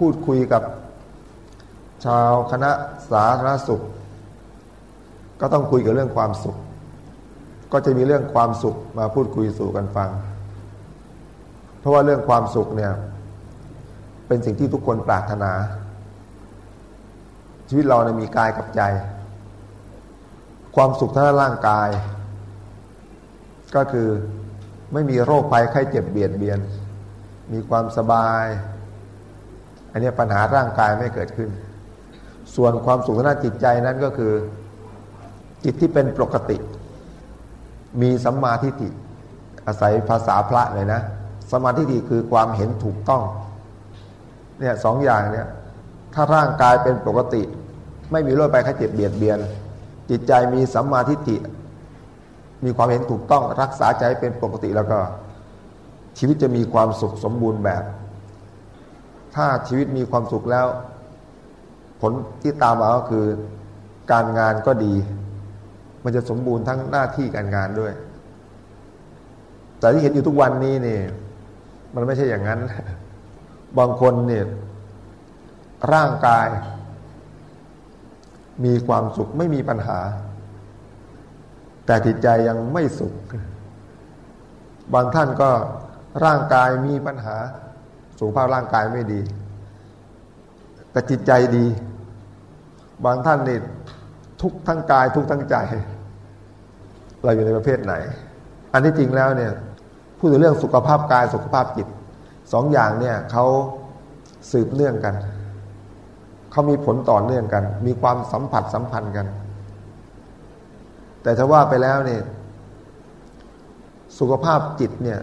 พูดคุยกับชาวคณะสาธารณสุข ก็ต้องคุยกับเรื่องความสุข ก็จะมีเรื่องความสุขมาพูดคุยสู่กันฟัง เพราะว่าเรื่องความสุขเนี่ยเป็นสิ่งที่ทุกคนปรารถนา ชีวิตเราเนี่ยมีกายกับใจ ความสุขทางร่างกาย ก็คือไม่มีโรคภัยไข้เจ็บเบียดเบียน มีความสบาย อันนี้ปัญหาร่างกายไม่เกิดขึ้น ส่วนความสุขทางด้านจิตใจนั้นก็คือ จิตที่เป็นปกติ มีสัมมาทิฏฐิอาศัยภาษาพระเลยนะสมาธิฏฐิคือความเห็นถูกต้องเนี่ยสองอย่างเนี่ยถ้าร่างกายเป็นปกติ ไม่มีโรคภัยไข้เจ็บเบียดเบียน จิตใจมีสัมมาทิฏฐิมีความเห็นถูกต้องรักษาใจเป็นปกติแล้วก็ ชีวิตจะมีความสุขสมบูรณ์แบบ ถ้าชีวิตมีความสุขแล้ว ผลที่ตามมาก็คือ การงานก็ดี มันจะสมบูรณ์ทั้งหน้าที่การงานด้วย แต่ที่เห็นอยู่ทุกวันนี้นี่มันไม่ใช่อย่างนั้น บางคนเนี่ยร่างกาย มีความสุขไม่มีปัญหา แต่จิตใจยังไม่สุข บางท่านก็ร่างกายมีปัญหา สุขภาพร่างกายไม่ดี แต่จิตใจดี บางท่านนี่ทุกทั้งกายทุกทั้งใจ เราอยู่ในประเภทไหน อันที่จริงแล้วเนี่ยพูดถึงเรื่องสุขภาพกายสุขภาพจิตสองอย่างเนี่ยเขาสืบเนื่องกัน เขามีผลต่อเนื่องกัน มีความสัมผัสสัมพันธ์กัน แต่ถ้าว่าไปแล้วเนี่ยสุขภาพจิตเนี่ย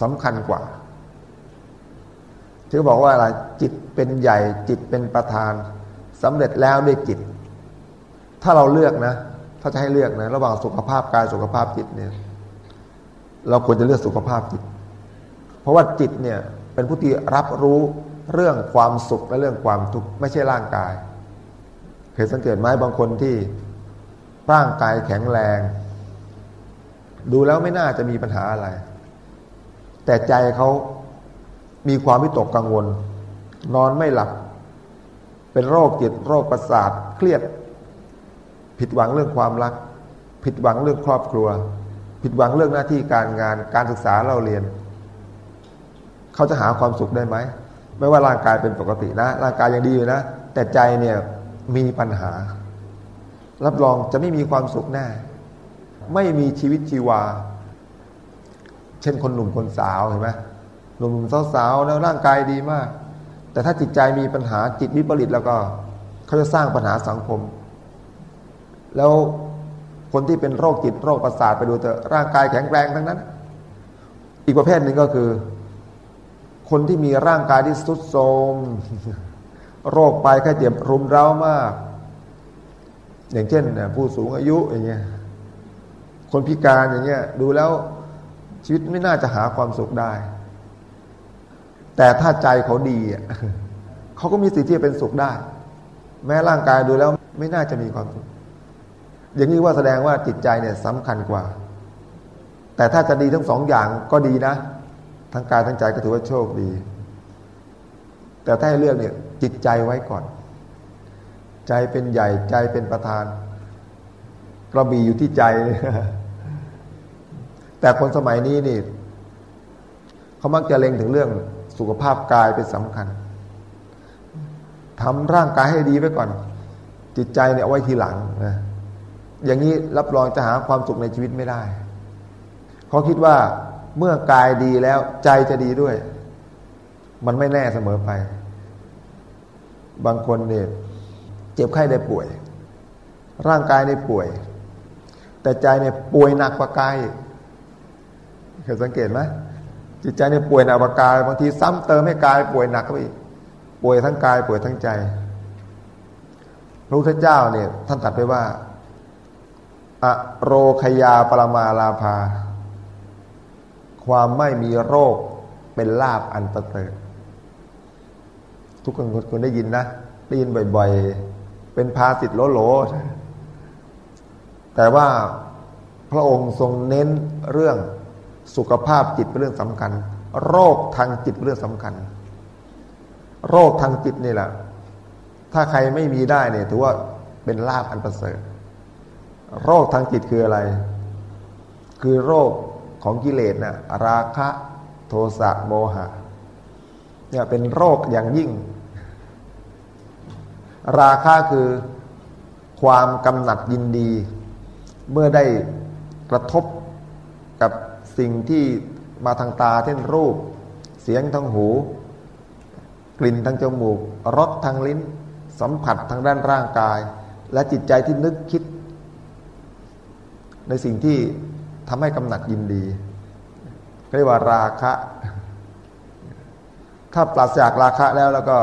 สำคัญกว่า ที่บอกว่าอะไรจิตเป็นใหญ่จิตเป็นประธานสำเร็จแล้วด้วยจิต ถ้าเราเลือกนะ ถ้าจะให้เลือกนะ ระหว่างสุขภาพกายสุขภาพจิตเนี่ย เราควรจะเลือกสุขภาพจิต เพราะว่าจิตเนี่ยเป็นผู้ที่รับรู้เรื่องความสุขและเรื่องความทุกข์ไม่ใช่ร่างกาย เคยสังเกตไหมบางคนที่ร่างกายแข็งแรง ดูแล้วไม่น่าจะมีปัญหาอะไร แต่ใจเขา มีความวิตกกังวล นอนไม่หลับ เป็นโรคจิตโรคประสาทเครียด ผิดหวังเรื่องความรัก ผิดหวังเรื่องครอบครัว ผิดหวังเรื่องหน้าที่การงานการศึกษาเราเรียน เขาจะหาความสุขได้ไหมไม่ว่าร่างกายเป็นปกตินะ ร่างกายยังดีอยู่นะ แต่ใจเนี่ยมีปัญหา รับรองจะไม่มีความสุขแน่ ไม่มีชีวิตชีวา เช่นคนหนุ่มคนสาวเห็นไหม หนุ่มสาวๆแล้วร่างกายดีมาก แต่ถ้าจิตใจมีปัญหาจิตวิปริตแล้วก็เขาจะสร้างปัญหาสังคม แล้วคนที่เป็นโรคจิตโรคประสาทไปดูเถอะร่างกายแข็งแรงทั้งนั้น อีกประเภทหนึ่งก็คือ คนที่มีร่างกายที่สุดโทรมโรคไปแค่เจ็บรุมเร้ามาก อย่างเช่นผู้สูงอายุอย่างเงี้ยคนพิการอย่างเงี้ยดูแล้วชีวิตไม่น่าจะหาความสุขได้ แต่ถ้าใจเขาดีเขาก็มีสิทธิ์ที่จะเป็นสุขได้ แม้ร่างกายดูแล้วไม่น่าจะมีความสุขอย่างนี้ว่าแสดงว่าจิตใจเนี่ยสำคัญกว่า แต่ถ้าจะดีทั้งสองอย่างก็ดีนะ ทั้งกายทั้งใจก็ถือว่าโชคดี แต่ถ้าให้เลือกเนี่ยจิตใจไว้ก่อน ใจเป็นใหญ่ใจเป็นประธาน กระบี่อยู่ที่ใจแต่คนสมัยนี้นี่เขามักจะเล็งถึงเรื่อง สุขภาพกายเป็นสำคัญทำร่างกายให้ดีไว้ก่อน จิตใจเนี่ยเอาไว้ทีหลังนะอย่างนี้รับรองจะหาความสุขในชีวิตไม่ได้เขาคิดว่าเมื่อกายดีแล้วใจจะดีด้วย มันไม่แน่เสมอไป บางคนเนี่ยเจ็บไข้ได้ป่วย ร่างกายในป่วย แต่ใจเนี่ยป่วยหนักกว่ากายเคยสังเกตไหม จิตใจเนี่ยป่วยหนักกว่ากายบางทีซ้ำเติมให้กายป่วยหนักเข้าไปป่วยทั้งกายป่วยทั้งใจ พระพุทธเจ้าเนี่ยท่านตรัสไปว่าอโรคยาปรมาลาภา ความไม่มีโรคเป็นลาบอันประเสริฐทุกคนคนได้ยินนะได้ยินบ่อย ๆ เป็นภาสิทธ์โลโลแต่ว่าพระองค์ทรงเน้นเรื่อง สุขภาพจิตเป็นเรื่องสำคัญ โรคทางจิตเป็นเรื่องสำคัญ โรคทางจิตนี่แหละ ถ้าใครไม่มีได้เนี่ย ถือว่าเป็นลาภอันประเสริฐ โรคทางจิตคืออะไร คือโรคของกิเลสนะราคะโทสะโมหะเนี่ยเป็นโรคอย่างยิ่ง ราคะคือความกำหนัดยินดี เมื่อได้กระทบกับ สิ่งที่มาทางตาเช่นรูป เสียงทางหู กลิ่นทางจมูกรสทางลิ้น สัมผัสทางด้านร่างกาย และจิตใจที่นึกคิด ในสิ่งที่ทำให้กำหนัดยินดีเรียกว่าราคะ ถ้าปราศจากราคะแล้วแล้วก็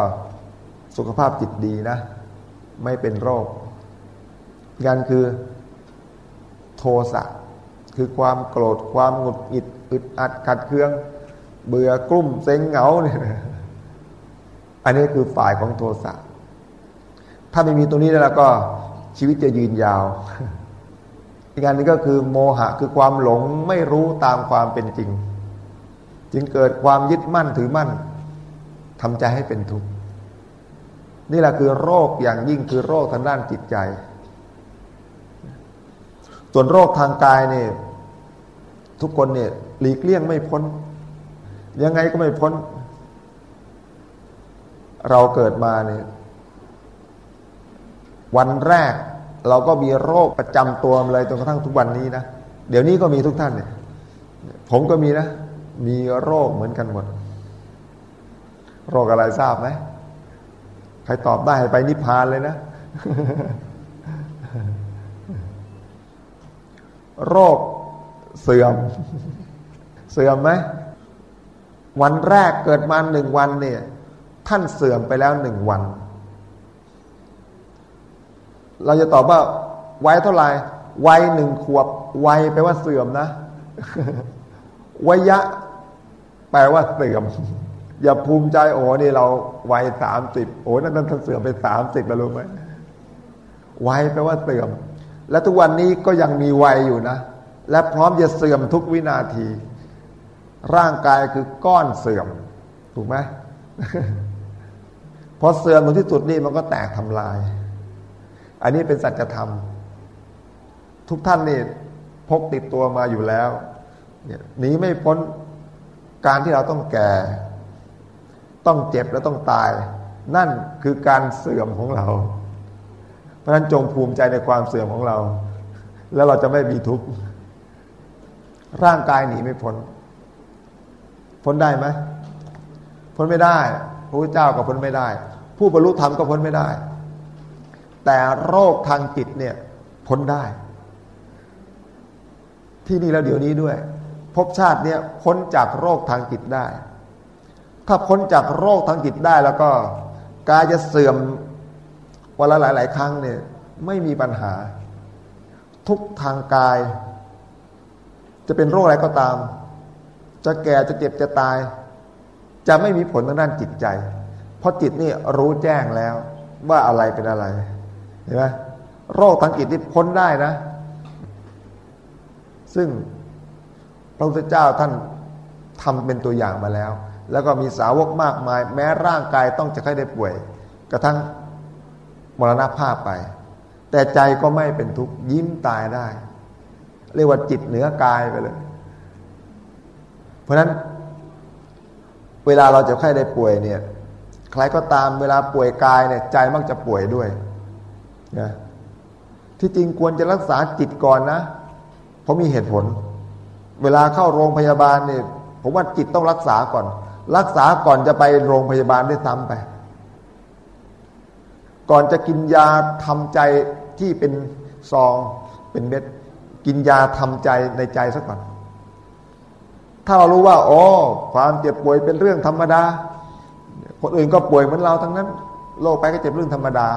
สุขภาพจิตดีนะ ไม่เป็นโรคกันคือโทสะ คือความโกรธความหงุดหงิดอึดอัดขัดเคือง เบื่อกลุ้มเซ็งเหงาเนี่ยอันนี้คือฝ่ายของโทสะถ้าไม่มีตรงนี้แล้วก็ชีวิตจะยืนยาว อีกอันนึงก็คือโมหะคือความหลงไม่รู้ตามความเป็นจริง จึงเกิดความยึดมั่นถือมั่นทำใจให้เป็นทุกข์นี่แหละคือโรคอย่างยิ่งคือโรคทางด้านจิตใจ ส่วนโรคทางกายเนี่ย ทุกคนเนี่ยหลีกเลี่ยงไม่พ้น ยังไงก็ไม่พ้น เราเกิดมาเนี่ยวันแรกเราก็มีโรคประจำตัวเลยจนกระทั่งทุกวันนี้นะเดี๋ยวนี้ก็มีทุกท่านเนี่ย ผมก็มีนะ มีโรคเหมือนกันหมด โรคอะไรทราบไหมใครตอบได้ไปนิพพานเลยนะ โรค เสื่อม เสื่อมไหมวันแรกเกิดมาหนึ่งวันเนี่ย ท่านเสื่อมไปแล้วหนึ่งวัน เราจะตอบว่าวัยเท่าไหร่วัยหนึ่งขวบวัยแปลว่าเสื่อมนะวัยะ แปลว่าเสื่อม อย่าภูมิใจโอ้นี่เราวัยสามสิบโอ้นั่นท่านเสื่อมไปสามสิบแล้วรู้ไหมวัยแปลว่าเสื่อม และทุกวันนี้ก็ยังมีวัยอยู่นะ และพร้อมจะเสื่อมทุกวินาที ร่างกายคือก้อนเสื่อม ถูกไหมพอเสื่อมถึงที่สุดนี่มันก็แตกทำลาย อันนี้เป็นสัจธรรม ทุกท่านนี่พกติดตัวมาอยู่แล้วหนีไม่พ้นการที่เราต้องแก่ ต้องเจ็บและต้องตาย นั่นคือการเสื่อมของเรา เพราะฉะนั้นจงภูมิใจในความเสื่อมของเรา แล้วเราจะไม่มีทุกข์ ร่างกายหนีไม่พ้นพ้นได้ไหมพ้นไม่ได้ พระพุทธเจ้าก็พ้นไม่ได้ ผู้บรรลุธรรมก็พ้นไม่ได้ แต่โรคทางจิตเนี่ยพ้นได้ ที่นี่แล้วเดี๋ยวนี้ด้วย พบชาติเนี่ยพ้นจากโรคทางจิตได้ ถ้าพ้นจากโรคทางจิตได้แล้วก็กายจะเสื่อมวันละหลาย ๆ ครั้งเนี่ยไม่มีปัญหา ทุกทางกาย จะเป็นโรคอะไรก็ตาม จะแก่จะเจ็บจะตาย จะไม่มีผลทางด้านจิตใจ เพราะจิตนี่รู้แจ้งแล้ว ว่าอะไรเป็นอะไรเห็นไหมโรคทางจิตที่พ้นได้นะ ซึ่งพระพุทธเจ้าท่านทำเป็นตัวอย่างมาแล้ว แล้วก็มีสาวกมากมาย แม้ร่างกายต้องจะค่อยได้ป่วย กระทั่งมรณภาพไป แต่ใจก็ไม่เป็นทุกข์ยิ้มตายได้ เรียกว่าจิตเหนือกายไปเลย เพราะฉะนั้นเวลาเราจะไข้ได้ป่วยเนี่ยใครก็ตามเวลาป่วยกายเนี่ยใจมักจะป่วยด้วยนะที่จริงควรจะรักษาจิตก่อนนะ เพราะมีเหตุผล เวลาเข้าโรงพยาบาลเนี่ยผมว่าจิตต้องรักษาก่อน รักษาก่อนจะไปโรงพยาบาลได้ซ้ำไป ก่อนจะกินยาทำใจที่เป็นซองเป็นเม็ด กินยาทำใจในใจสักก่อน ถ้าเรารู้ว่าโอ้ความเจ็บป่วยเป็นเรื่องธรรมดา คนอื่นก็ป่วยเหมือนเราทั้งนั้น โรคไปก็เจ็บเรื่องธรรมดา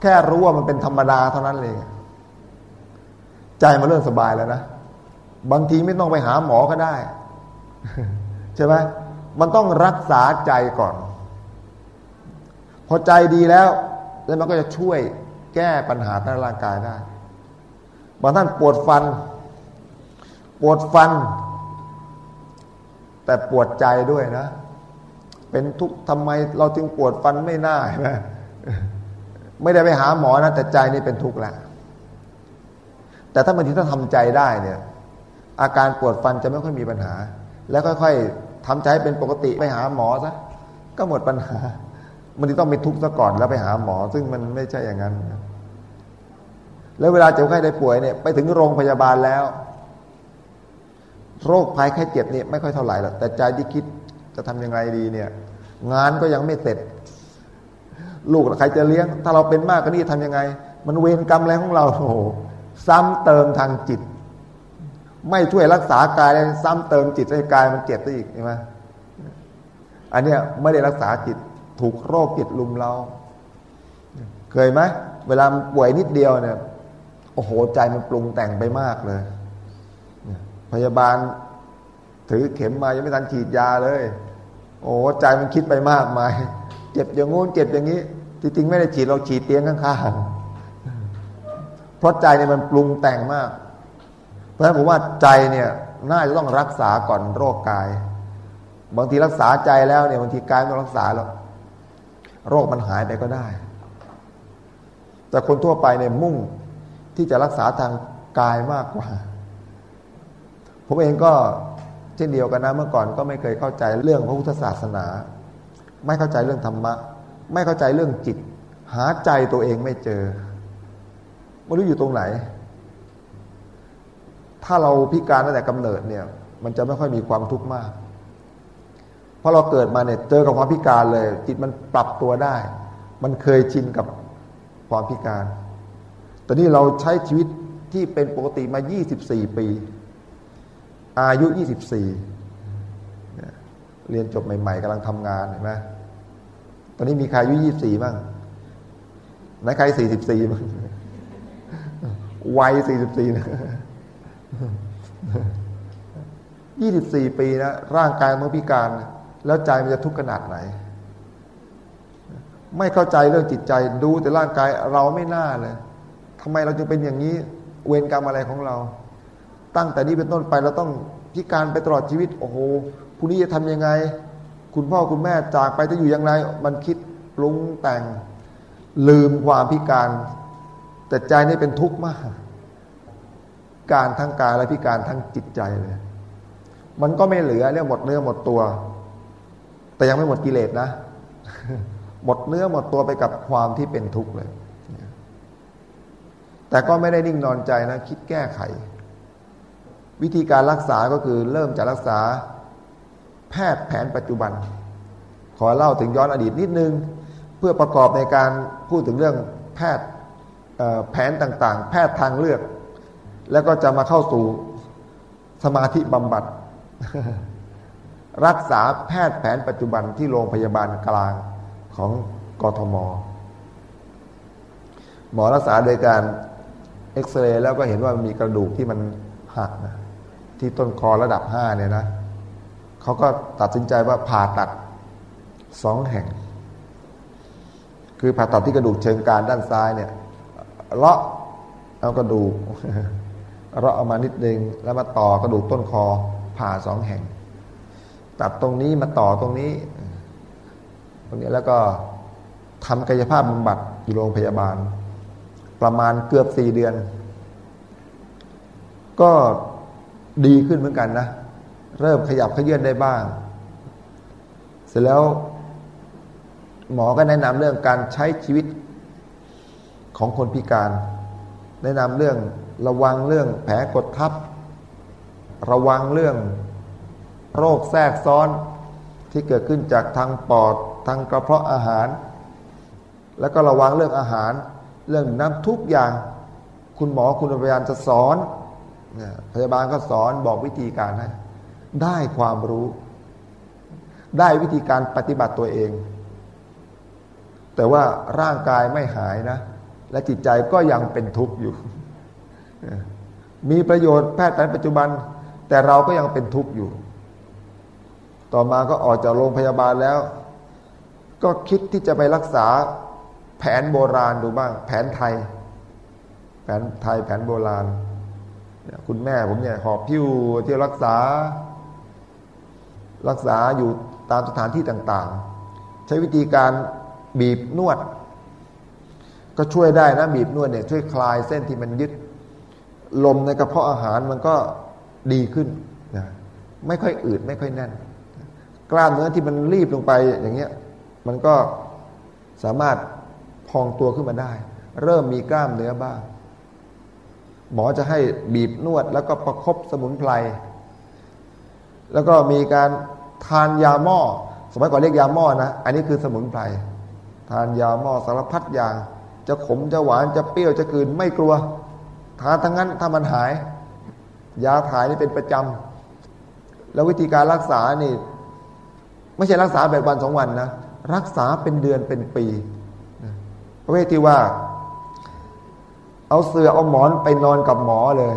แค่รู้ว่ามันเป็นธรรมดาเท่านั้นเลยใจมันเริ่มสบายแล้วนะบางทีไม่ต้องไปหาหมอก็ได้ ใช่ไหมมันต้องรักษาใจก่อน พอใจดีแล้ว แล้วมันก็จะช่วยแก้ปัญหาในร่างกายได้ บางท่านปวดฟัน ปวดฟัน แต่ปวดใจด้วยนะ เป็นทุกทำไมเราจึงปวดฟันไม่น่าใช่ไมไม่ได้ไปหาหมอนะแต่ใจนี่เป็นทุกข์แล้วแต่ถ้าบางทีถ้าทำใจได้เนี่ย อาการปวดฟันจะไม่ค่อยมีปัญหา แล้วค่อยๆทำใจเป็นปกติไปหาหมอซะก็หมดปัญหามันต้องไปทุกข์ซะก่อนแล้วไปหาหมอ ซึ่งมันไม่ใช่อย่างนั้น แล้วเวลาเจ็บไข้ได้ป่วยเนี่ยไปถึงโรงพยาบาลแล้ว โรคภัยแค่เจ็บนี่ไม่ค่อยเท่าไหร่หรอกแต่ใจที่คิดจะทำยังไงดีเนี่ย งานก็ยังไม่เสร็จ ลูกใครจะเลี้ยง ถ้าเราเป็นมากก็นี่ทำยังไง มันเวรกรรมอะไรของเราโอ้โหซ้ำเติมทางจิต ไม่ช่วยรักษากายเลยซ้ำเติมจิตให้กายมันเจ็บซะอีกใช่ไหมอันเนี้ยไม่ได้รักษาจิตถูกโรคจิตลุมเรา เคยไหมเวลาป่วยนิดเดียวเนี่ย โอ้โหใจมันปรุงแต่งไปมากเลยพยาบาล ถือเข็มมายังไม่ทันฉีดยาเลย โอ้ใจมันคิดไปมากมาย เจ็บอย่างงู้นเจ็บอย่างนี้จริงๆไม่ได้ฉีดเราฉีดเตียงข้างๆเพราะใจเนี่ยมันปรุงแต่งมาก เพราะฉะนั้นผมว่าใจเนี่ยน่าจะต้องรักษาก่อนโรคกาย บางทีรักษาใจแล้วเนี่ยบางทีกายไม่รักษาแล้วโรคมันหายไปก็ได้ แต่คนทั่วไปเนี่ยมุ่ง ที่จะรักษาทางกายมากกว่า ผมเองก็เช่นเดียวกันนะเมื่อก่อนก็ไม่เคยเข้าใจเรื่องพระพุทธศาสนา ไม่เข้าใจเรื่องธรรมะ ไม่เข้าใจเรื่องจิต หาใจตัวเองไม่เจอไม่รู้อยู่ตรงไหน ถ้าเราพิการตั้งแต่กำเนิดเนี่ย มันจะไม่ค่อยมีความทุกข์มากเพราะเราเกิดมาเนี่ยเจอกับความพิการเลย จิตมันปรับตัวได้ มันเคยชินกับความพิการ ตอนนี้เราใช้ชีวิตที่เป็นปกติมา 24 ปี อายุ 24 เรียนจบใหม่ ๆกำลังทำงานเห็นไหมตอนนี้มีใครอายุ 24 บ้างไหนใคร 44 บ้างวัย 44 นะ 24 ปีนะร่างกายมันพิการแล้วใจมันจะทุกข์ขนาดไหน ไม่เข้าใจเรื่องจิตใจดูแต่ร่างกายเราไม่น่าเลย ทำไมเราจึงเป็นอย่างนี้เวรกรรมอะไรของเรา ตั้งแต่นี้เป็นต้นไปเราต้องพิการไปตลอดชีวิต โอ้โหพรุ่งนี้จะทำยังไง คุณพ่อคุณแม่จากไปจะอยู่อย่างไร มันคิดปรุงแต่ง ลืมความพิการ แต่ใจนี่เป็นทุกข์มาก การทั้งกายและพิการทั้งจิตใจเลย มันก็ไม่เหลือเรียกหมดเนื้อหมดตัว แต่ยังไม่หมดกิเลสนะ หมดเนื้อหมดตัวไปกับความที่เป็นทุกข์เลย แต่ก็ไม่ได้นิ่งนอนใจนะ คิดแก้ไข วิธีการรักษาก็คือเริ่มจากรักษา แพทย์แผนปัจจุบัน ขอเล่าถึงย้อนอดีตนิดนึง เพื่อประกอบในการพูดถึงเรื่องแพทย์แผนต่างๆ แพทย์ทางเลือก แล้วก็จะมาเข้าสู่สมาธิบำบัด รักษาแพทย์แผนปัจจุบันที่โรงพยาบาลกลางของกทม หมอรักษาโดยการ เอ็กซเรย์แล้วก็เห็นว่ามีกระดูกที่มันหักนะที่ต้นคอระดับห้าเนี่ยนะเขาก็ตัดสินใจว่าผ่าตัดสองแห่ง คือผ่าตัดที่กระดูกเชิงการด้านซ้ายเนี่ยเลาะเอากระดูกเลาะเอามานิดนึงแล้วมาต่อกระดูกต้นคอผ่าสองแห่ง ตัดตรงนี้มาต่อตรงนี้ ตรงนี้แล้วก็ทำกายภาพบำบัดอยู่โรงพยาบาล ประมาณเกือบสี่เดือน ก็ดีขึ้นเหมือนกันนะ เริ่มขยับขยื่นได้บ้าง เสร็จแล้ว หมอก็แนะนำเรื่องการใช้ชีวิตของคนพิการ แนะนำเรื่องระวังเรื่องแผลกดทับ ระวังเรื่องโรคแทรกซ้อนที่เกิดขึ้นจากทางปอด ทางกระเพาะอาหาร แล้วก็ระวังเรื่องอาหาร เรื่องน้ำทุกอย่าง คุณหมอคุณพยาบาลจะสอนพยาบาลก็สอนบอกวิธีการให้ได้ความรู้ ได้วิธีการปฏิบัติตัวเอง แต่ว่าร่างกายไม่หายนะ และจิตใจก็ยังเป็นทุกข์อยู่ มีประโยชน์แพทย์แผนปัจจุบัน แต่เราก็ยังเป็นทุกข์อยู่ ต่อมาก็ออกจากโรงพยาบาลแล้ว ก็คิดที่จะไปรักษา แผนโบราณดูบ้าง แผนไทย แผนไทยแผนโบราณคุณแม่ผมเนี่ยหอบพิ้วที่รักษา รักษาอยู่ตามสถานที่ต่าง ๆ ใช้วิธีการบีบนวด ก็ช่วยได้นะบีบนวดเนี่ยช่วยคลายเส้นที่มันยึด ลมในกระเพาะอาหารมันก็ดีขึ้นนะไม่ค่อยอืดไม่ค่อยแน่น กล้ามเนื้อที่มันรีบลงไปอย่างเงี้ย มันก็สามารถ องตัวขึ้นมาได้ เริ่มมีกล้ามเนื้อบ้าง หมอจะให้บีบนวด แล้วก็ประครบสมุนไพร แล้วก็มีการทานยาหม้อ สมัยก่อนเรียกยาหม้อนะ อันนี้คือสมุนไพร ทานยาหม้อสารพัดอย่าง จะขมจะหวานจะเปรี้ยวจะกืนไม่กลัว ทานทั้งนั้นถ้ามันหาย ยาถ่ายนี่เป็นประจำ แล้ววิธีการรักษานี่ ไม่ใช่รักษาแบบวันสองวันนะ รักษาเป็นเดือนเป็นปี ประเภทที่ว่า เอาเสือเอาหมอนไปนอนกับหมอเลย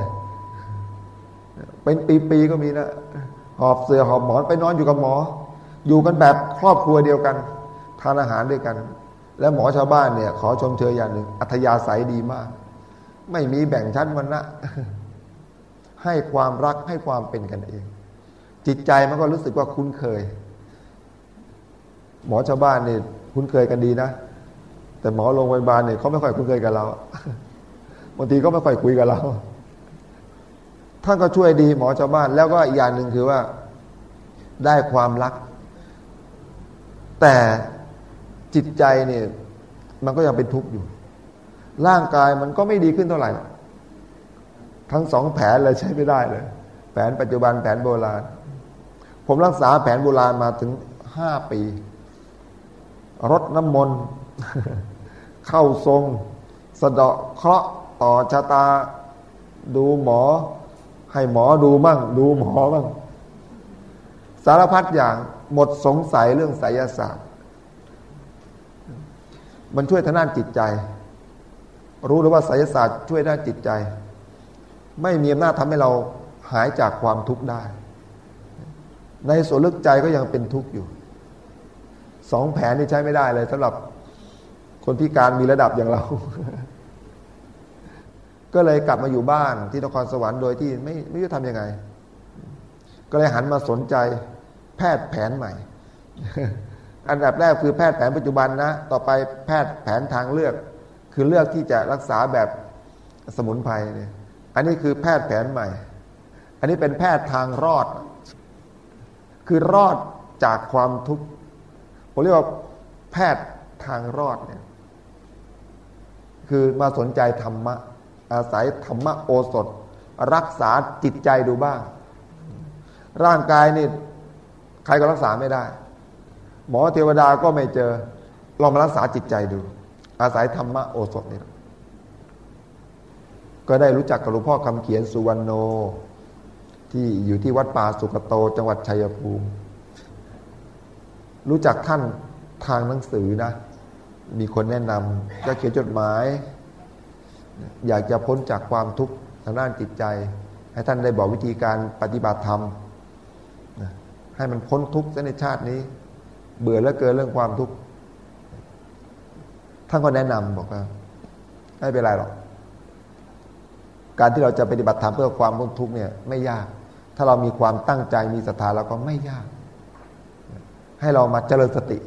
เป็นปีๆก็มีนะหอบเสือหอบหมอนไปนอนอยู่กับหมอ อยู่กันแบบครอบครัวเดียวกัน ทานอาหารด้วยกัน แล้วหมอชาวบ้านเนี่ย ขอชมเชยอย่างหนึ่ง อัธยาศัยดีมาก ไม่มีแบ่งชั้นวันนะให้ความรักให้ความเป็นกันเอง จิตใจมันก็รู้สึกว่าคุ้นเคย หมอชาวบ้านเนี่ยคุ้นเคยกันดีนะ แต่หมอโรงพยาบาลเนี่ยเขาไม่ค่อยคุ้นเคยกับเราบางทีก็ไม่ค่อยคุยกับเราท่านก็ช่วยดีหมอชาวบ้าน แล้วก็อีกอย่างหนึ่งคือว่า ได้ความรัก แต่จิตใจเนี่ย มันก็ยังเป็นทุกข์อยู่ ร่างกายมันก็ไม่ดีขึ้นเท่าไหร่ ทั้งสองแผนเลยใช้ไม่ได้เลย แผนปัจจุบันแผนโบราณ ผมรักษาแผนโบราณมาถึงห้าปีรดน้ำมนต์ เข้าทรง สะเดาะเคราะห์ต่อชะตา ดูหมอ ให้หมอดูมั่ง ดูหมอบ้างสารพัดอย่างหมดสงสัยเรื่องไสยศาสตร์ มันช่วยทางด้านจิตใจ รู้เลยว่าไสยศาสตร์ช่วยด้านจิตใจ ไม่มีอำนาจทำให้เราหายจากความทุกข์ได้ ในส่วนลึกใจก็ยังเป็นทุกข์อยู่สองแผนนี่ใช้ไม่ได้เลยสำหรับ คนพิการมีระดับอย่างเรา ก็เลยกลับมาอยู่บ้านที่นครสวรรค์โดยที่ไม่ไม่รู้ทำยังไง ก็เลยหันมาสนใจแพทย์แผนใหม่ อันดับแรกคือแพทย์แผนปัจจุบันนะ ต่อไปแพทย์แผนทางเลือก คือเลือกที่จะรักษาแบบสมุนไพรเนี่ย อันนี้คือแพทย์แผนใหม่ อันนี้เป็นแพทย์ทางรอด คือรอดจากความทุกข์ ผมเรียกว่าแพทย์ทางรอดเนี่ย คือมาสนใจธรรมะ อาศัยธรรมะโอสถ รักษาจิตใจดูบ้าง ร่างกายนี่ใครก็รักษาไม่ได้ หมอเทวดาก็ไม่เจอลองมารักษาจิตใจดู อาศัยธรรมะโอสถนี่ก็ได้รู้จักกับหลวงพ่อคำเขียนสุวรรณโน ที่อยู่ที่วัดป่าสุกโต จังหวัดชัยภูมิ รู้จักท่านทางหนังสือนะ มีคนแนะนำก็เขียนจดหมาย อยากจะพ้นจากความทุกข์ทางด้านจิตใจ ให้ท่านได้บอกวิธีการปฏิบัติธรรมให้มันพ้นทุกข์ในชาตินี้ เบื่อแล้วเกินเรื่องความทุกข์ท่านก็แนะนำบอกว่าไม่เป็นไรหรอกการที่เราจะปฏิบัติธรรมเพื่อความพ้นทุกข์เนี่ยไม่ยาก ถ้าเรามีความตั้งใจมีศรัทธาเราก็ไม่ยาก ให้เรามาเจริญสติ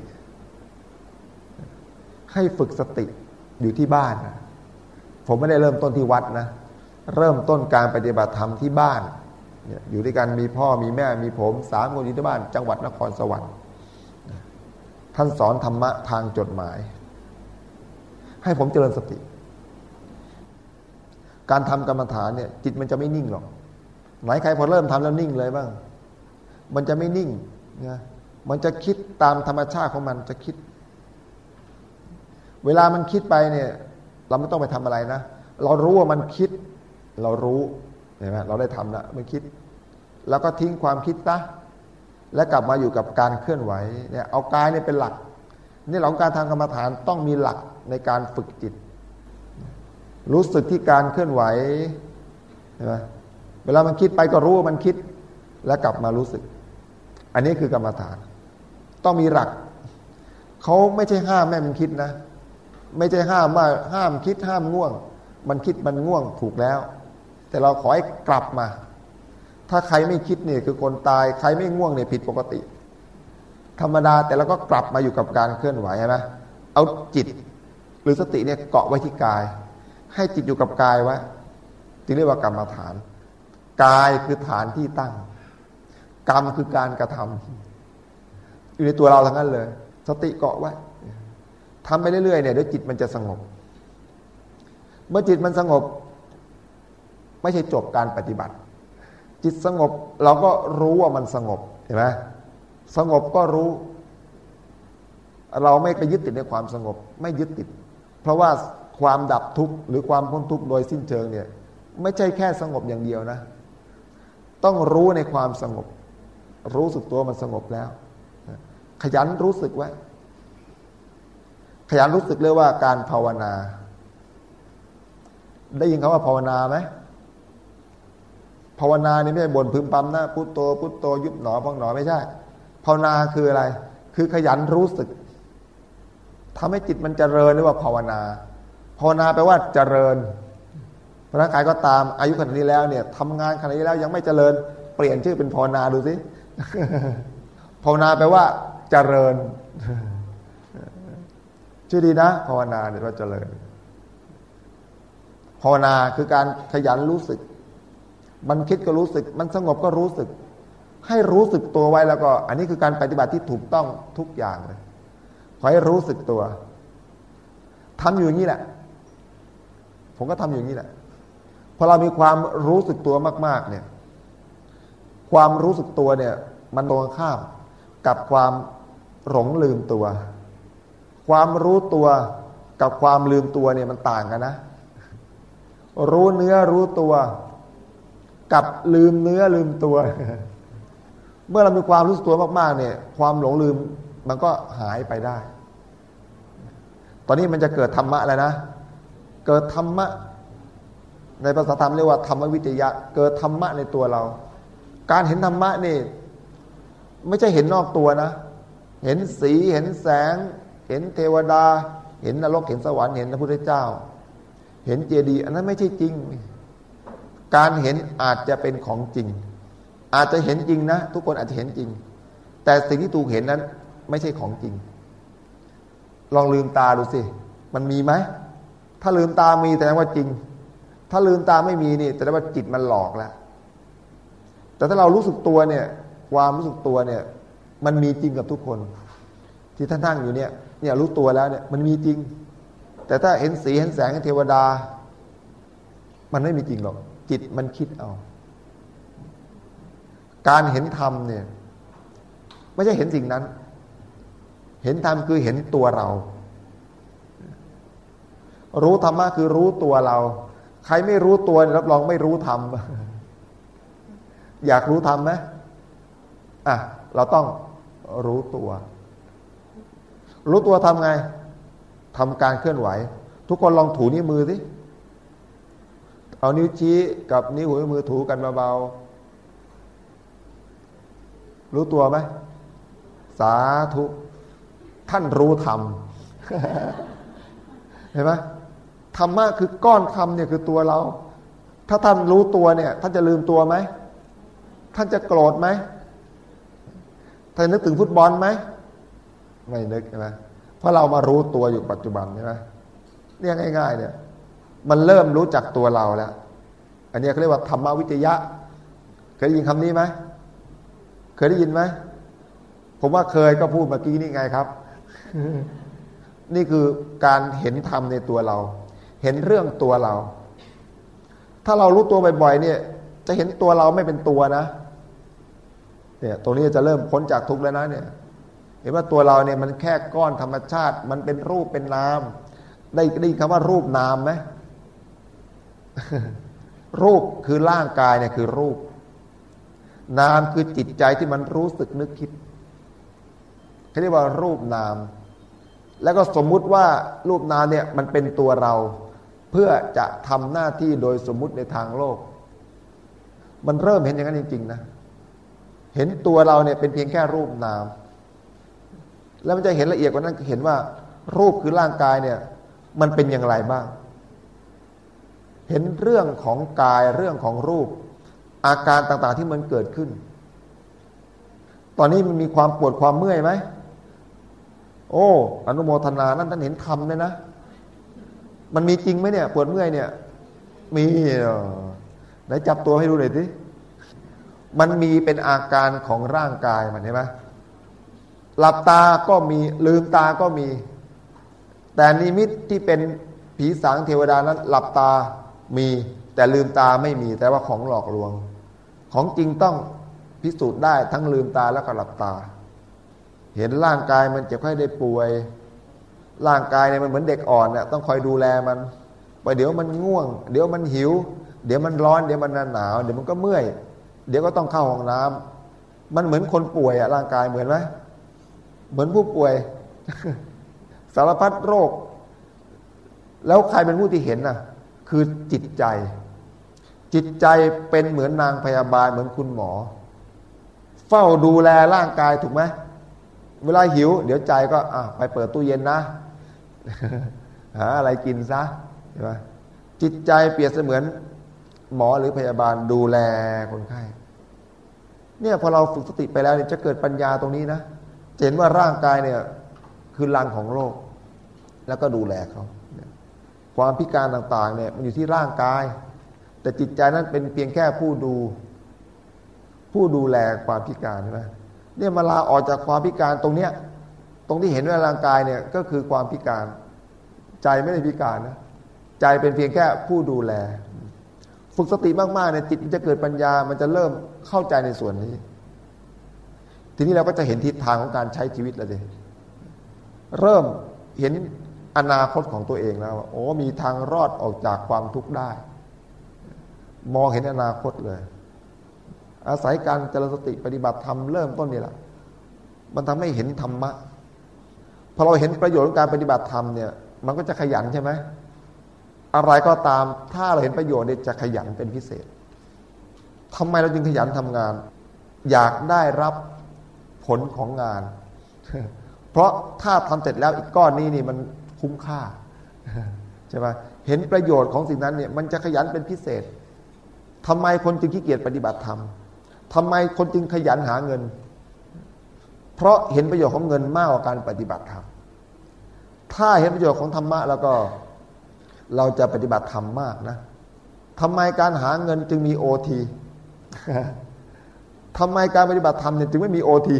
ให้ฝึกสติอยู่ที่บ้าน ผมไม่ได้เริ่มต้นที่วัดนะ เริ่มต้นการปฏิบัติธรรมที่บ้าน อยู่ด้วยกันมีพ่อมีแม่มีผมสามคนอยู่ที่บ้าน จังหวัดนครสวรรค์ ท่านสอนธรรมะทางจดหมาย ให้ผมเจริญสติ การทำกรรมฐานเนี่ย จิตมันจะไม่นิ่งหรอกไหนใครพอเริ่มทำแล้วนิ่งเลยบ้าง มันจะไม่นิ่งนะมันจะคิดตามธรรมชาติของมันจะคิด เวลามันคิดไปเนี่ย เราไม่ต้องไปทำอะไรนะ เรารู้ว่ามันคิด เรารู้เห็นไหมเราได้ทำแล้วมันคิด แล้วก็ทิ้งความคิดซะและกลับมาอยู่กับการเคลื่อนไหวเนี่ยเอากายเนี่ยเป็นหลัก นี่หลังการทางกรรมฐานต้องมีหลักในการฝึกจิต รู้สึกที่การเคลื่อนไหวเห็นไหมเวลามันคิดไปก็รู้ว่ามันคิด แล้วกลับมารู้สึก อันนี้คือกรรมฐาน ต้องมีหลักเขาไม่ใช่ห้ามแม่มันคิดนะ ไม่ใช่ห้ามว่าห้ามคิดห้ามง่วง มันคิดมันง่วงถูกแล้ว แต่เราขอให้กลับมา ถ้าใครไม่คิดเนี่ยคือคนตาย ใครไม่ง่วงเนี่ยผิดปกติ ธรรมดาแต่เราก็กลับมาอยู่กับการเคลื่อนไหวใช่ไหมเอาจิต หรือสติเนี่ยเกาะไว้ที่กาย ให้จิตอยู่กับกายไว้จึงเรียกว่ากรรมฐาน กายคือฐานที่ตั้ง กรรมคือการกระทำอยู่ในตัวเราทั้งนั้นเลย สติเกาะไว้ ทำไปเรื่อยๆเนี่ยเดี๋ยวจิตมันจะสงบ เมื่อจิตมันสงบ ไม่ใช่จบการปฏิบัติ จิตสงบเราก็รู้ว่ามันสงบเห็นไหมสงบก็รู้ เราไม่ไปยึดติดในความสงบ ไม่ยึดติด เพราะว่าความดับทุกข์หรือความพ้นทุกข์โดยสิ้นเชิงเนี่ย ไม่ใช่แค่สงบอย่างเดียวนะ ต้องรู้ในความสงบ รู้สึกตัวมันสงบแล้ว ขยันรู้สึกไว้ ขยันรู้สึกเรียกว่าการภาวนา ได้ยินคำว่าภาวนาไหมภาวนานี่ไม่ใช่บ่นพึมพำนะพุโทโธพุโทโธยุบหนอพองหนอไม่ใช่ ภาวนาคืออะไร คือขยันรู้สึกทำให้จิตมันเจริญเรียกว่าภาวนา ภาวนาแปลว่าเจริญร่างกายก็ตามอายุขนาดนี้แล้วเนี่ยทำงานขนาดนี้แล้วยังไม่เจริญ เปลี่ยนชื่อเป็นภาวนาดูสิภาวนาแปลว่า เจริญ ชื่อดีนะภาวนาเนี่ยว่าเจริญภาวนาคือการขยันรู้สึก มันคิดก็รู้สึก มันสงบก็รู้สึก ให้รู้สึกตัวไว้แล้วก็ อันนี้คือการปฏิบัติที่ถูกต้องทุกอย่างเลยขอให้รู้สึกตัวทำอยู่อย่างนี้แหละ ผมก็ทำอยู่อย่างนี้แหละพอเรามีความรู้สึกตัวมาก ๆ เนี่ย ความรู้สึกตัวเนี่ย มันตรงข้ามกับความหลงลืมตัว ความรู้ตัวกับความลืมตัวเนี่ยมันต่างกันนะ รู้เนื้อรู้ตัว กับลืมเนื้อลืมตัว เมื่อเรามีความรู้ตัวมากๆ เนี่ย ความหลงลืมมันก็หายไปได้ ตอนนี้มันจะเกิดธรรมะแล้วนะ เกิดธรรมะ ในภาษาธรรมเรียกว่าธรรมวิทยะ เกิดธรรมะในตัวเรา การเห็นธรรมะนี่ ไม่ใช่เห็นนอกตัวนะ เห็นสีเห็นแสง เห็นเทวดา เห็นนรก เห็นสวรรค์ เห็นพระพุทธเจ้า เห็นเจดีย์อันนั้นไม่ใช่จริง การเห็นอาจจะเป็นของจริง อาจจะเห็นจริงนะ ทุกคนอาจจะเห็นจริง แต่สิ่งที่ถูกเห็นนั้น ไม่ใช่ของจริง ลองลืมตาดูสิ มันมีไหม ถ้าลืมตามีแสดงว่าจริง ถ้าลืมตาไม่มีนี่แสดงว่าจิตมันหลอกแล้ว แต่ถ้าเรารู้สึกตัวเนี่ย ความรู้สึกตัวเนี่ย มันมีจริงกับทุกคนที่ท่านนั่งอยู่เนี่ย เนี่ยรู้ตัวแล้วเนี่ยมันมีจริง แต่ถ้าเห็นสีเห็นแสงเห็นเทวดา มันไม่มีจริงหรอก จิตมันคิดเอา การเห็นธรรมเนี่ย ไม่ใช่เห็นสิ่งนั้น เห็นธรรมคือเห็นตัวเรา รู้ธรรมะคือรู้ตัวเรา ใครไม่รู้ตัวรับรองไม่รู้ธรรมอยากรู้ธรรมไหมอะ เราต้องรู้ตัว รู้ตัวทำไงทำการเคลื่อนไหว ทุกคนลองถูนิ้วมือสิเอานิ้วชี้กับนิ้วหัวมือถูกันเบาๆรู้ตัวไหมสาธุท่านรู้ธรรมเห็นไหมธรรมะคือก้อนธรรมเนี่ยคือตัวเรา ถ้าท่านรู้ตัวเนี่ย ท่านจะลืมตัวไหมท่านจะโกรธไหมท่านนึกถึงฟุตบอลไหม ไม่นึกใช่ไหมเพราะเรามารู้ตัวอยู่ปัจจุบันใช่ไหมเรียกง่ายๆ เนี่ย มันเริ่มรู้จักตัวเราแล้ว อันนี้เขาเรียกว่าธรรมวิจยะ เคยยินคำนี้ไหมเคยได้ยินไหมผมว่าเคยก็พูดเมื่อกี้นี่ไงครับ นี่คือการเห็นธรรมในตัวเรา เห็นเรื่องตัวเรา ถ้าเรารู้ตัวบ่อยๆเนี่ย จะเห็นตัวเราไม่เป็นตัวนะเนี่ย ตรงนี้จะเริ่มพ้นจากทุกข์แล้วนะเนี่ย เห็นว่าตัวเราเนี่ยมันแค่ก้อนธรรมชาติ มันเป็นรูปเป็นนาม ได้ได้คำว่ารูปนามไหมรูปคือร่างกายเนี่ยคือรูป นามคือจิตใจที่มันรู้สึกนึกคิดเขาเรียกว่ารูปนาม แล้วก็สมมุติว่ารูปนามเนี่ยมันเป็นตัวเรา เพื่อจะทำหน้าที่โดยสมมุติในทางโลก มันเริ่มเห็นอย่างนั้นจริง ๆ นะ เห็นตัวเราเนี่ยเป็นเพียงแค่รูปนาม แล้วมันจะเห็นละเอียดกว่านั้นเห็นว่า รูปคือร่างกายเนี่ย มันเป็นอย่างไรบ้าง เห็นเรื่องของกายเรื่องของรูป อาการต่างๆที่มันเกิดขึ้น ตอนนี้มันมีความปวดความเมื่อยไหมโอ้อนุโมทนานั่นท่านเห็นธรรมเลยนะ มันมีจริงไหมเนี่ย ปวดเมื่อยเนี่ย มีไหนจับตัวให้ดูหน่อยสิมันมีเป็นอาการของร่างกายมันเห็นไหม หลับตาก็มีลืมตาก็มี แต่นิมิตที่เป็นผีสางเทวดานั้น หลับตามี แต่ลืมตาไม่มี แต่ว่าของหลอกลวง ของจริงต้องพิสูจน์ได้ทั้งลืมตาแล้วก็หลับตา เห็นร่างกายมันเจ็บไข้ได้ป่วย ร่างกายเนี่ยมันเหมือนเด็กอ่อนเนี่ยต้องคอยดูแลมันไปเดี๋ยวมันง่วง เดี๋ยวมันหิว เดี๋ยวมันร้อน เดี๋ยวมันหนาว เดี๋ยวมันก็เมื่อย เดี๋ยวก็ต้องเข้าห้องน้ำมันเหมือนคนป่วยอะร่างกายเหมือนไหม เหมือนผู้ป่วย สารพัดโรค แล้วใครเป็นผู้ที่เห็นน่ะ คือจิตใจ จิตใจเป็นเหมือนนางพยาบาลเหมือนคุณหมอ เฝ้าดูแลร่างกายถูกไหมเวลาหิว เดี๋ยวใจก็อะไปเปิดตู้เย็นนะ หาอะไรกินซะใช่ไหมจิตใจเปรียบเสมือนหมอหรือพยาบาลดูแลคนไข้เนี่ยพอเราฝึกสติไปแล้วเนี่ยจะเกิดปัญญาตรงนี้นะ เห็นว่าร่างกายเนี่ยคือรังของโลกแล้วก็ดูแลเขาความพิการต่างๆเนี่ยมันอยู่ที่ร่างกาย แต่จิตใจนั้นเป็นเพียงแค่ผู้ดู ผู้ดูแลความพิการใช่ไหมเนี่ยมาลาออกจากความพิการตรงเนี้ยตรงที่เห็นว่าร่างกายเนี่ยก็คือความพิการ ใจไม่ได้พิการนะใจเป็นเพียงแค่ผู้ดูแล ฝึกสติมากๆเนี่ยจิตจะเกิดปัญญามันจะเริ่มเข้าใจในส่วนนี้ ทีนี้เราก็จะเห็นทิศทางของการใช้ชีวิตแล้วเลยเริ่มเห็นอนาคตของตัวเองแล้วโอ้มีทางรอดออกจากความทุกข์ได้ มองเห็นอนาคตเลย อาศัยการเจริญสติปฏิบัติธรรมเริ่มต้นนี่แหละมันทำให้เห็นธรรมะพอเราเห็นประโยชน์ของการปฏิบัติธรรมเนี่ย มันก็จะขยันใช่ไหมอะไรก็ตามถ้าเราเห็นประโยชน์เนี่ยจะขยันเป็นพิเศษทำไมเราจึงขยันทำงาน อยากได้รับ ผลของงาน เพราะถ้าทำเสร็จแล้วอีกก้อนนี้นี่มันคุ้มค่าใช่ไหมเห็นประโยชน์ของสิ่งนั้นเนี่ยมันจะขยันเป็นพิเศษทำไมคนจึงขี้เกียจปฏิบัติธรรมทำไมคนจึงขยันหาเงิน เพราะเห็นประโยชน์ของเงินมากกว่าการปฏิบัติธรรม ถ้าเห็นประโยชน์ของธรรมะแล้วก็เราจะปฏิบัติธรรมมากนะทำไมการหาเงินจึงมีโอที ทำไมการปฏิบัติธรรมเนี่ยจึงไม่มีโอที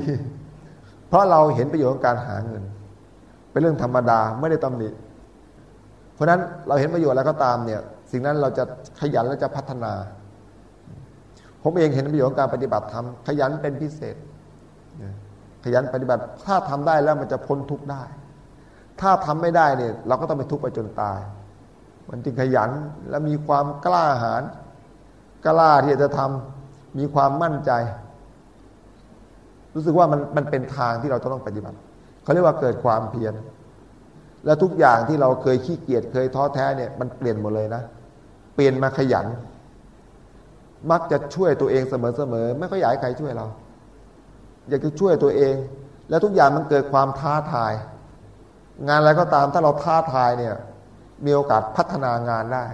เพราะเราเห็นประโยชน์ของการหาเงิน เป็นเรื่องธรรมดาไม่ได้ตำหนิเพราะฉะนั้นเราเห็นประโยชน์แล้วก็ตามเนี่ย สิ่งนั้นเราจะขยันและจะพัฒนา ผมเองเห็นประโยชน์ของการปฏิบัติธรรมขยันเป็นพิเศษ ขยันปฏิบัติถ้าทำได้แล้วมันจะพ้นทุกข์ได้ ถ้าทำไม่ได้เนี่ย เราก็ต้องไปทุกข์ไปจนตาย มันจึงขยันและมีความกล้าหาญกล้าที่จะทำ มีความมั่นใจ รู้สึกว่ามันมันเป็นทางที่เราต้องปฏิบัติเขาเรียกว่าเกิดความเพียรและทุกอย่างที่เราเคยขี้เกียจเคยท้อแท้เนี่ยมันเปลี่ยนหมดเลยนะเปลี่ยนมาขยัน มักจะช่วยตัวเองเสมอๆไม่ค่อยอยากให้ใครช่วยเรา อยากจะช่วยตัวเอง แล้วทุกอย่างมันเกิดความท้าทาย งานอะไรก็ตามถ้าเราท้าทายเนี่ย มีโอกาสพัฒนางานได้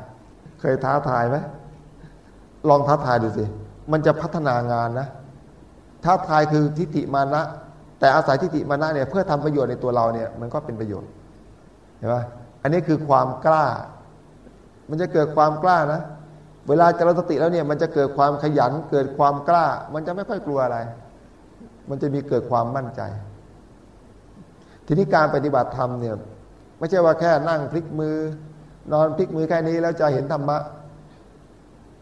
เคยท้าทายไหมลองท้าทายดูสิ มันจะพัฒนางานนะท้าทายคือทิฏฐิมานะ แต่อาศัยทิฏฐิมานะเนี่ยเพื่อทำประโยชน์ในตัวเราเนี่ยมันก็เป็นประโยชน์เห็นไหมอันนี้คือความกล้า มันจะเกิดความกล้านะ เวลาเจริญสติแล้วเนี่ยมันจะเกิดความขยันเกิดความกล้า มันจะไม่ค่อยกลัวอะไร มันจะมีเกิดความมั่นใจ ทีนี้การปฏิบัติธรรมเนี่ยไม่ใช่ว่าแค่นั่งพลิกมือนอนพลิกมือแค่นี้แล้วจะเห็นธรรมะ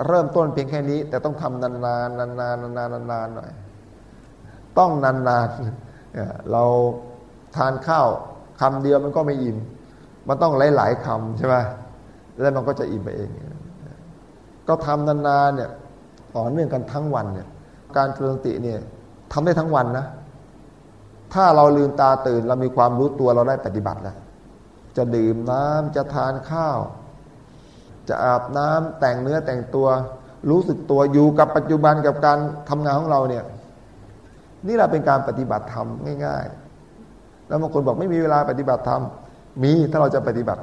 เริ่มต้นเพียงแค่นี้ แต่ต้องทำนานๆนานๆนานๆนานๆหน่อยต้องนานๆเราทานข้าวคำเดียวมันก็ไม่อิ่ม มันต้องหลาย ๆคำใช่ไหมแล้วมันก็จะอิ่มไปเอง ก็ทำนานๆเนี่ยต่อเนื่องกันทั้งวันเนี่ยการเจริญสติเนี่ยทำได้ทั้งวันนะ ถ้าเราลืมตาตื่น เรามีความรู้ตัวเราได้ปฏิบัติแล้วจะดื่มน้ำจะทานข้าว จะอาบน้ำแต่งเนื้อแต่งตัว รู้สึกตัวอยู่กับปัจจุบันกับการทำงานของเราเนี่ย นี่เราเป็นการปฏิบัติธรรมง่าย ๆ แล้วบางคนบอกไม่มีเวลาปฏิบัติธรรมมีถ้าเราจะปฏิบัติ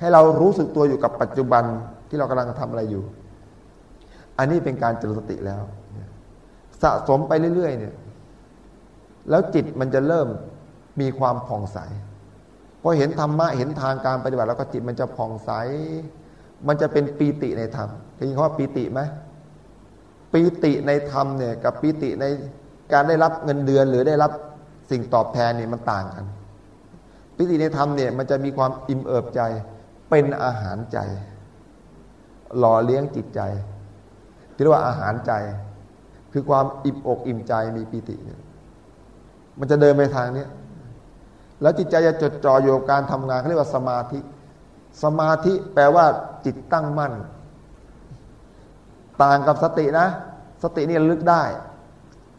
ให้เรารู้สึกตัวอยู่กับปัจจุบันที่เรากำลังทำอะไรอยู่ อันนี้เป็นการเจริญสติแล้ว สะสมไปเรื่อยๆเนี่ย แล้วจิตมันจะเริ่มมีความผ่องใสพอเห็นธรรมะเห็นทางการปฏิบัติแล้วก็จิตมันจะผ่องใส มันจะเป็นปีติในธรรมได้ยินคำว่าปีติไหมปีติในธรรมเนี่ยกับปีติในการได้รับเงินเดือนหรือได้รับสิ่งตอบแทนเนี่ยมันต่างกันปีติในธรรมเนี่ยมันจะมีความอิ่มเอิบใจ เป็นอาหารใจ หล่อเลี้ยงจิตใจที่เรียกว่าอาหารใจ คือความอิ่มอกอิ่มใจมีปีติเนี่ยมันจะเดินไปทางเนี้แล้วจิตใจจะจดจ่ออยู่กับการทำงานเขาเรียกว่าสมาธิ สมาธิแปลว่า จิตตั้งมั่น ต่างกับสตินะ สตินี่ระลึกได้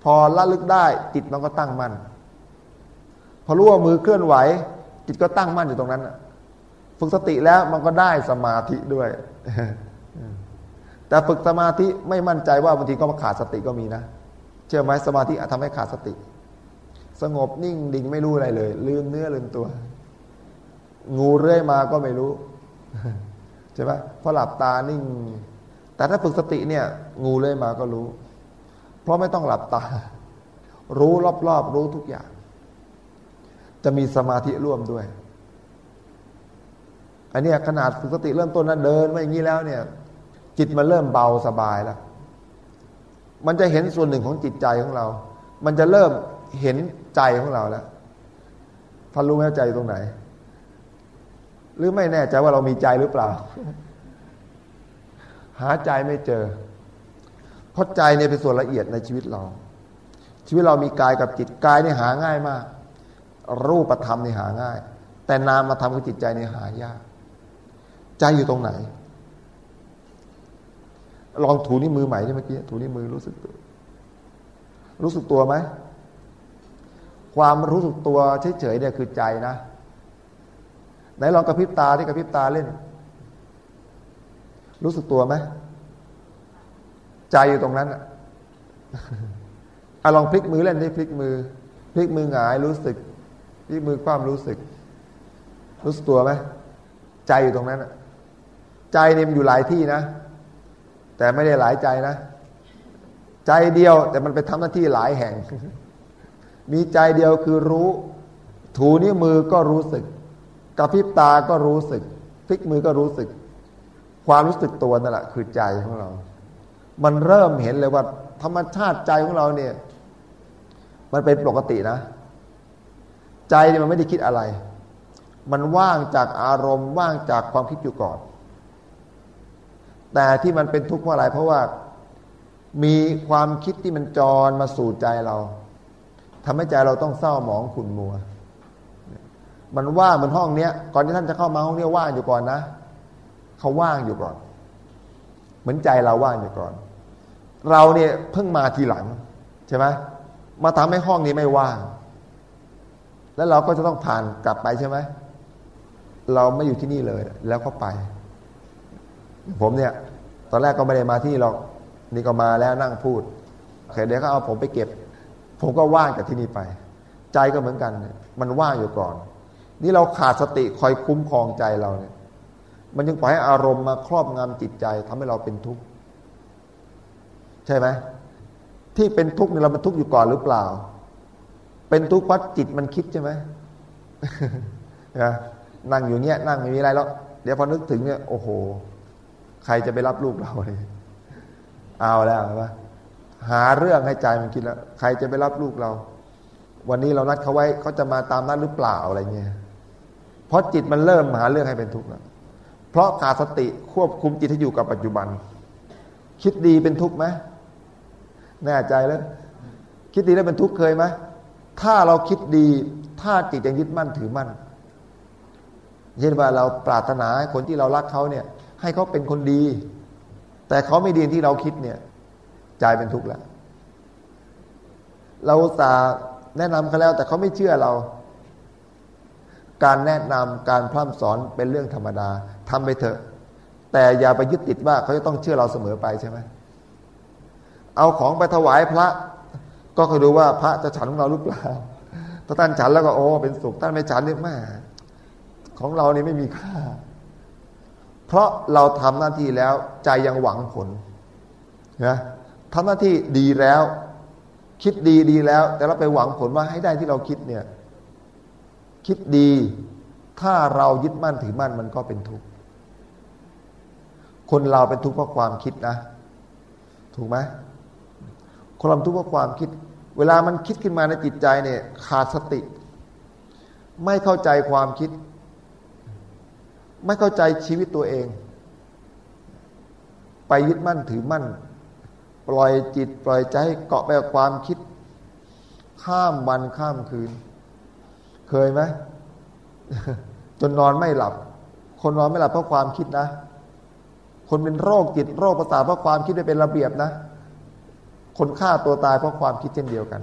พอละลึกได้ จิตมันก็ตั้งมั่นพอรู้ว่ามือเคลื่อนไหว จิตก็ตั้งมั่นอยู่ตรงนั้นฝึกสติแล้วมันก็ได้สมาธิด้วย แต่ฝึกสมาธิไม่มั่นใจว่าบางทีก็มาขาดสติก็มีนะเชื่อไหมสมาธิอาจทำให้ขาดสติ สงบนิ่งดิ่งไม่รู้อะไรเลย ลืมเนื้อลืมตัว งูเรื่อยมาก็ไม่รู้ ใช่ไหมเพราะหลับตานิ่ง แต่ถ้าฝึกสติเนี่ย งูเรื่อยมาก็รู้ เพราะไม่ต้องหลับตา รู้รอบๆรู้ทุกอย่าง จะมีสมาธิร่วมด้วยอันนี้ขนาดฝึกสติเริ่มต้นนั้นเดินมาอย่างนี้แล้วเนี่ย จิตมันเริ่มเบาสบายแล้ว มันจะเห็นส่วนหนึ่งของจิตใจของเรา มันจะเริ่มเห็นใจของเราแล้วท่านรู้ไหมใจตรงไหน หรือไม่แน่ใจว่าเรามีใจหรือเปล่า หาใจไม่เจอ เพราะใจเนี่ยเป็นส่วนละเอียดในชีวิตเรา ชีวิตเรามีกายกับจิตกายนี่หาง่ายมาก รูปธรรมนี่หาง่าย แต่นามมาทำกับจิตใจนี่หายาก ใจอยู่ตรงไหน ลองถูนี่มือใหม่ที่เมื่อกี้ถูนี่มือรู้สึกตัวรู้สึกตัวไหมความรู้สึกตัวเฉยๆเนี่ยคือใจนะ ไหนลองกระพริบตาที่กระพริบตาเล่น รู้สึกตัวไหมใจอยู่ตรงนั้นอะอะลองพลิกมือเล่นที่พลิกมือ พลิกมือหงายรู้สึกพลิกมือความรู้สึก รู้สึกตัวไหมใจอยู่ตรงนั้นอะใจเนี่ยมันอยู่หลายที่นะ แต่ไม่ได้หลายใจนะ ใจเดียวแต่มันไปทำหน้าที่หลายแห่ง มีใจเดียวคือรู้ ถูนิ้วมือก็รู้สึก กระพริบตาก็รู้สึกพลิกมือก็รู้สึก ความรู้สึกตัวนั่นแหละคือใจของเรา มันเริ่มเห็นเลยว่า ธรรมชาติใจของเราเนี่ย มันเป็นปกตินะ ใจเนี่ยมันไม่ได้คิดอะไร มันว่างจากอารมณ์ว่างจากความคิดอยู่ก่อน แต่ที่มันเป็นทุกข์เพราะอะไร เพราะว่ามีความคิดที่มันจรมาสู่ใจเราทำให้ใจเราต้องเศร้าหมองขุ่นมัว มันว่างเหมือนห้องเนี้ย ก่อนที่ท่านจะเข้ามาห้องนี้ว่างอยู่ก่อนนะเขาว่างอยู่ก่อน เหมือนใจเราว่างอยู่ก่อน เราเนี่ยเพิ่งมาทีหลังใช่ไหมมาทำให้ห้องนี้ไม่ว่าง แล้วเราก็จะต้องผ่านกลับไปใช่ไหมเราไม่อยู่ที่นี่เลย แล้วก็ไป ผมเนี่ย ตอนแรกก็ไม่ได้มาที่หรอก นี่ก็มาแล้วนั่งพูดเคยเดี๋ยวก็เอาผมไปเก็บ ผมก็ว่างจากที่นี่ไป ใจก็เหมือนกัน มันว่างอยู่ก่อน นี่เราขาดสติคอยคุ้มครองใจเราเนี่ย มันยังปล่อยให้อารมณ์มาครอบงำจิตใจทำให้เราเป็นทุกข์ใช่ไหมที่เป็นทุกข์เนี่ยเราเป็นทุกข์อยู่ก่อนหรือเปล่า เป็นทุกข์เพราะจิตมันคิดใช่ไหมนะนั่งอยู่เนี้ยนั่งไม่มีอะไรแล้ว เดี๋ยวพอนึกถึงเนี่ยโอ้โห ใครจะไปรับลูกเราเลยเอาแล้วว่าหาเรื่องให้ใจมันคิดแล้ว ใครจะไปรับลูกเรา วันนี้เรานัดเขาไว้เขาจะมาตามนัดหรือเปล่าอะไรเงี้ย เพราะจิตมันเริ่มหาเรื่องให้เป็นทุกข์แล้วเพราะขาดสติควบคุมจิตให้อยู่กับปัจจุบัน คิดดีเป็นทุกข์ไหมแน่ใจแล้ว คิดดีแล้วเป็นทุกข์เคยไหมถ้าเราคิดดี ถ้าจิตยังยึดมั่นถือมั่นเช่นว่าเราปรารถนาคนที่เรารักเขาเนี่ย ให้เขาเป็นคนดี แต่เขาไม่ดีที่เราคิดเนี่ยใจเป็นทุกข์แล้ว เราสาแนะนำเขาแล้ว แต่เขาไม่เชื่อเรา การแนะนำการพร่ำสอนเป็นเรื่องธรรมดาทำไปเถอะ แต่อย่าไปยึดติดว่าเขาจะต้องเชื่อเราเสมอไปใช่ไหมเอาของไปถวายพระ ก็คอยดูว่าพระจะฉันของเราหรือเปล่าถ้าท่านฉันแล้วก็โอ้เป็นสุขท่านไม่ฉันนี่แม่ของเรานี่ไม่มีค่า เพราะเราทำหน้าที่แล้วใจยังหวังผลนะทำหน้าที่ดีแล้ว คิดดีดีแล้ว แต่เราไปหวังผลว่าให้ได้ที่เราคิดเนี่ย คิดดี ถ้าเรายึดมั่นถือมั่นมันก็เป็นทุกข์คนเราเป็นทุกข์เพราะความคิดนะ ถูกไหมคนเราทุกข์เพราะความคิด เวลามันคิดขึ้นมาในจิตใจเนี่ยขาดสติ ไม่เข้าใจความคิด ไม่เข้าใจชีวิตตัวเอง ไปยึดมั่นถือมั่น ปล่อยจิตปล่อยใจเกาะไปกับความคิด ข้ามวันข้ามคืน เคยไหมจนนอนไม่หลับ คนนอนไม่หลับเพราะความคิดนะ คนเป็นโรคจิตโรคประสาทเพราะความคิดไม่เป็นระเบียบนะ คนฆ่าตัวตายเพราะความคิดเช่นเดียวกัน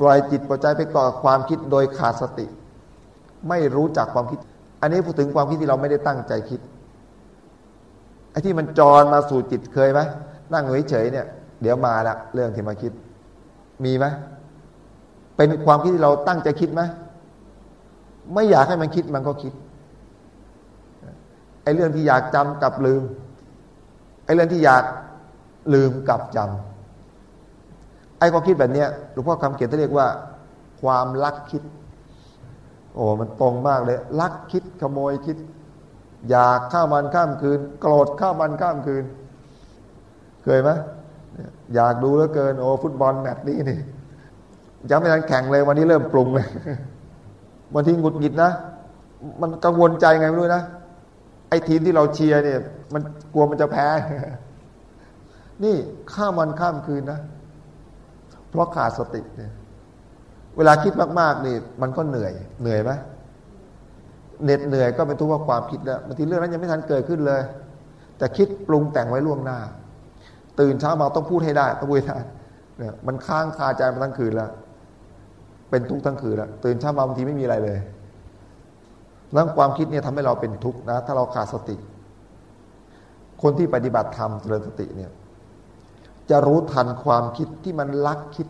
ปล่อยจิตปล่อยใจไปก่อความคิดโดยขาดสติ ไม่รู้จักความคิด อันนี้พูดถึงความคิดที่เราไม่ได้ตั้งใจคิดไอ้ที่มันจรมาสู่จิตเคยไหมนั่งเฉยๆเนี่ย เดี๋ยวมาละเรื่องที่มาคิด มีไหม เป็นความคิดที่เราตั้งใจคิดไหมไม่อยากให้มันคิดมันก็คิดไอ้เรื่องที่อยากจำกับลืมไอ้เรื่องที่อยากลืมกับจำไอ้ความคิดแบบเนี้ยหลวงพ่อคำเขียนที่เรียกว่า ความลักคิด โอ้มันตรงมากเลย ลักคิดขโมยคิด อยากข้ามันข้ามคืน โกรธข้ามันข้ามคืน เคยไหมอยากดูแล้วเกิน โอ้ฟุตบอลแมตช์นี้นี่ ยังไม่ทันแข่งเลยวันนี้เริ่มปรุงเลยวันที่หงุดหงิดนะ มันกังวลใจไงไม่รู้นะไอ้ทีมที่เราเชียร์เนี่ย มันกลัวมันจะแพ้ นี่ข้ามวันข้ามคืนนะ เพราะขาดสติเนี่ย เวลาคิดมากๆนี่มันก็เหนื่อย เหนื่อยไหมเหน็ดเหนื่อยก็เป็นทุกข์ว่าความคิดแล้วบางทีเรื่องนั้นยังไม่ทันเกิดขึ้นเลย แต่คิดปรุงแต่งไว้ล่วงหน้า ตื่นเช้ามาต้องพูดให้ได้ต้องพูดให้ได้เนี่ยมันค้างคาใจมาทั้งคืนแล้ว เป็นทุกข์ทั้งคืนแล้วตื่นเช้ามาบางทีไม่มีอะไรเลยแล้วความคิดเนี่ยทำให้เราเป็นทุกข์นะ ถ้าเราขาดสติ คนที่ปฏิบัติธรรมเจริญสติเนี่ย จะรู้ทันความคิดที่มันลักคิด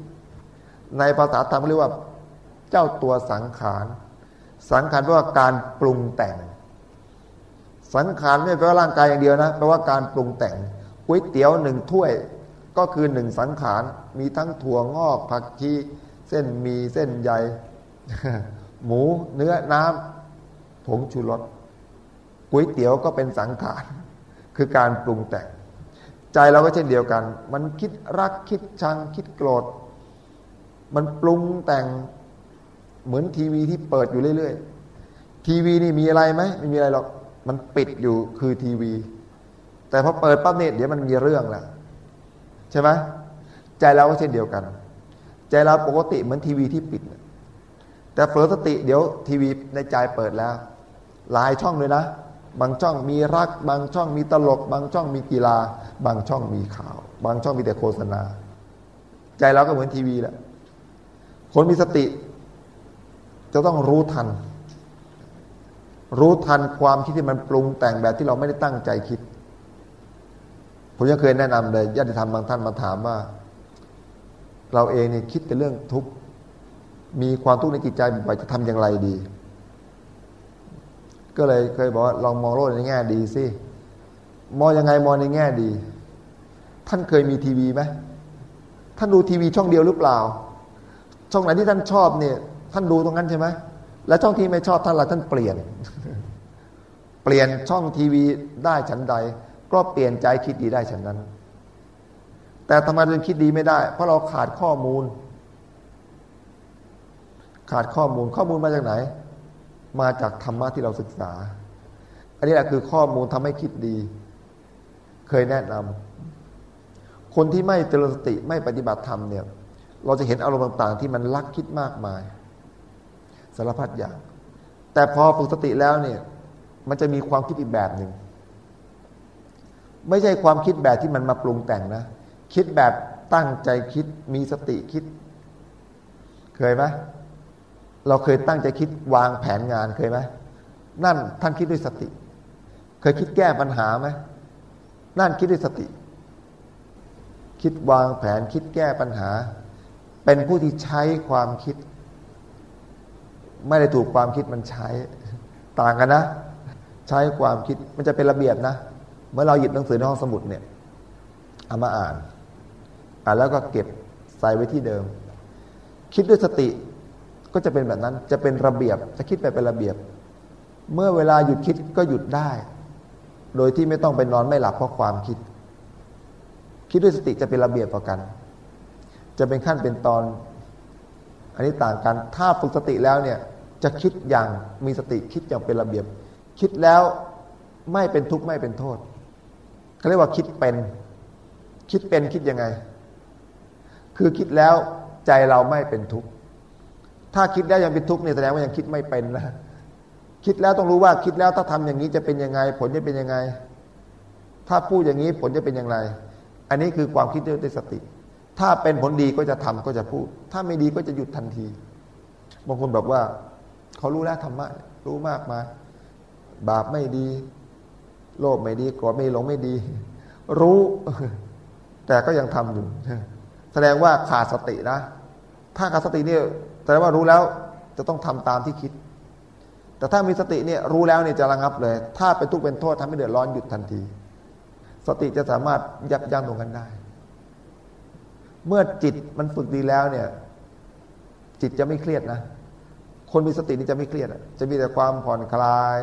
ในภาษาธรรมเรียกว่าเจ้าตัวสังขาร สังขารแปลว่าการปรุงแต่ง สังขารไม่แปลว่าร่างกายอย่างเดียวนะแปลว่าการปรุงแต่งก๋วยเตี๋ยวหนึ่งถ้วยก็คือหนึ่งสังขาร มีทั้งถั่วงอกผักชี เส้นมีเส้นใยหมูเนื้อน้ำผงชูรสก๋วยเตี๋ยวก็เป็นสังขารคือการปรุงแต่ง ใจเราก็เช่นเดียวกัน มันคิดรักคิดชังคิดโกรธ มันปรุงแต่งเหมือนทีวีที่เปิดอยู่เรื่อยๆ ทีวีนี่มีอะไรไหมไม่มีอะไรหรอกมันปิดอยู่คือทีวี แต่พอเปิดปั๊บเนี่ยเดี๋ยวมันมีเรื่องแล้วใช่ไหมใจเราก็เช่นเดียวกัน ใจเราปกติเหมือนทีวีที่ปิด แต่เผลอสติเดี๋ยวทีวีในใจเปิดแล้ว หลายช่องเลยนะ บางช่องมีรัก บางช่องมีตลก บางช่องมีกีฬา บางช่องมีข่าว บางช่องมีแต่โฆษณา ใจเราก็เหมือนทีวีแหละคนมีสติ จะต้องรู้ทัน รู้ทันความคิดที่มันปรุงแต่งแบบที่เราไม่ได้ตั้งใจคิด ผมยังเคยแนะนำเลยญาติธรรมบางท่านมาถามว่า เราเองเนี่ยคิดแต่เรื่องทุกข์มีความทุกข์ในจิตใจบ่อยจะทำอย่างไรดี ก็เลยเคยบอกว่าลองมองโลกในแง่ดีสิมองยังไงมองในแง่ดี ท่านเคยมีทีวีไหมท่านดูทีวีช่องเดียวหรือเปล่า ช่องไหนที่ท่านชอบเนี่ย ท่านดูตรงนั้นใช่ไหมและช่องที่ไม่ชอบท่านละท่านเปลี่ยน เปลี่ยนช่องทีวีได้ฉันใด ก็เปลี่ยนใจคิดดีได้ฉันนั้น แต่ทำไมเราคิดดีไม่ได้ เพราะเราขาดข้อมูล ขาดข้อมูลข้อมูลมาจากไหน มาจากธรรมะที่เราศึกษา อันนี้แหละคือข้อมูลทำให้คิดดี เคยแนะนำคนที่ไม่เจริญสติไม่ปฏิบัติธรรมเนี่ย เราจะเห็นอารมณ์ต่าง ๆ ที่มันลักคิดมากมายสารพัดอย่าง แต่พอฝึกสติแล้วเนี่ย มันจะมีความคิดอีกแบบหนึ่งไม่ใช่ความคิดแบบที่มันมาปรุงแต่งนะ คิดแบบตั้งใจคิดมีสติคิด เคยไหมเราเคยตั้งใจคิดวางแผนงานเคยไหมนั่นท่านคิดด้วยสติ เคยคิดแก้ปัญหาไหมนั่นคิดด้วยสติ คิดวางแผนคิดแก้ปัญหา เป็นผู้ที่ใช้ความคิด ไม่ได้ถูกความคิดมันใช้ ต่างกันนะ ใช้ความคิดมันจะเป็นระเบียบนะเมื่อเราหยิบหนังสือในห้องสมุดเนี่ยเอามาอ่าน อ่าแล้วก็เก็บใส่ไว้ที่เดิม คิดด้วยสติก็จะเป็นแบบนั้น จะเป็นระเบียบ จะคิดไปเป็นระเบียบ เมื่อเวลาหยุดคิดก็หยุดได้ โดยที่ไม่ต้องไปนอนไม่หลับเพราะความคิด คิดด้วยสติจะเป็นระเบียบต่อกัน จะเป็นขั้นเป็นตอน อันนี้ต่างกัน ถ้าฝึกสติแล้วเนี่ย จะคิดอย่างมีสติคิดอย่างเป็นระเบียบ คิดแล้วไม่เป็นทุกข์ไม่เป็นโทษเขาเรียกว่าคิดเป็น คิดเป็นคิดยังไง คือคิดแล้วใจเราไม่เป็นทุกข์ถ้าคิดได้ยังเป็นทุกข์เนี่ยแสดงว่ายังคิดไม่เป็นนะคิดแล้วต้องรู้ว่าคิดแล้วถ้าทำอย่างนี้จะเป็นยังไง ผลจะเป็นยังไง ถ้าพูดอย่างนี้ผลจะเป็นอย่างไร อันนี้คือความคิดด้วยสติ ถ้าเป็นผลดีก็จะทำก็จะพูด ถ้าไม่ดีก็จะหยุดทันทีบางคนบอกว่าเขารู้แล้วธรรมะรู้มากมาบาปไม่ดี โลภไม่ดีโกรธไม่หลงไม่ดี รู้ แต่ก็ยังทำอยู่ แสดงว่าขาดสตินะ ถ้าขาดสติเนี่ยแสดงว่ารู้แล้วจะต้องทำตามที่คิด แต่ถ้ามีสติเนี่ยรู้แล้วเนี่ยจะระงับเลย ถ้าเป็นทุกข์เป็นโทษทำให้เดือดร้อนหยุดทันที สติจะสามารถยับยั้งตรงกันได้ เมื่อจิตมันฝึกดีแล้วเนี่ย จิตจะไม่เครียดนะ คนมีสตินี่จะไม่เครียดจะมีแต่ความผ่อนคลาย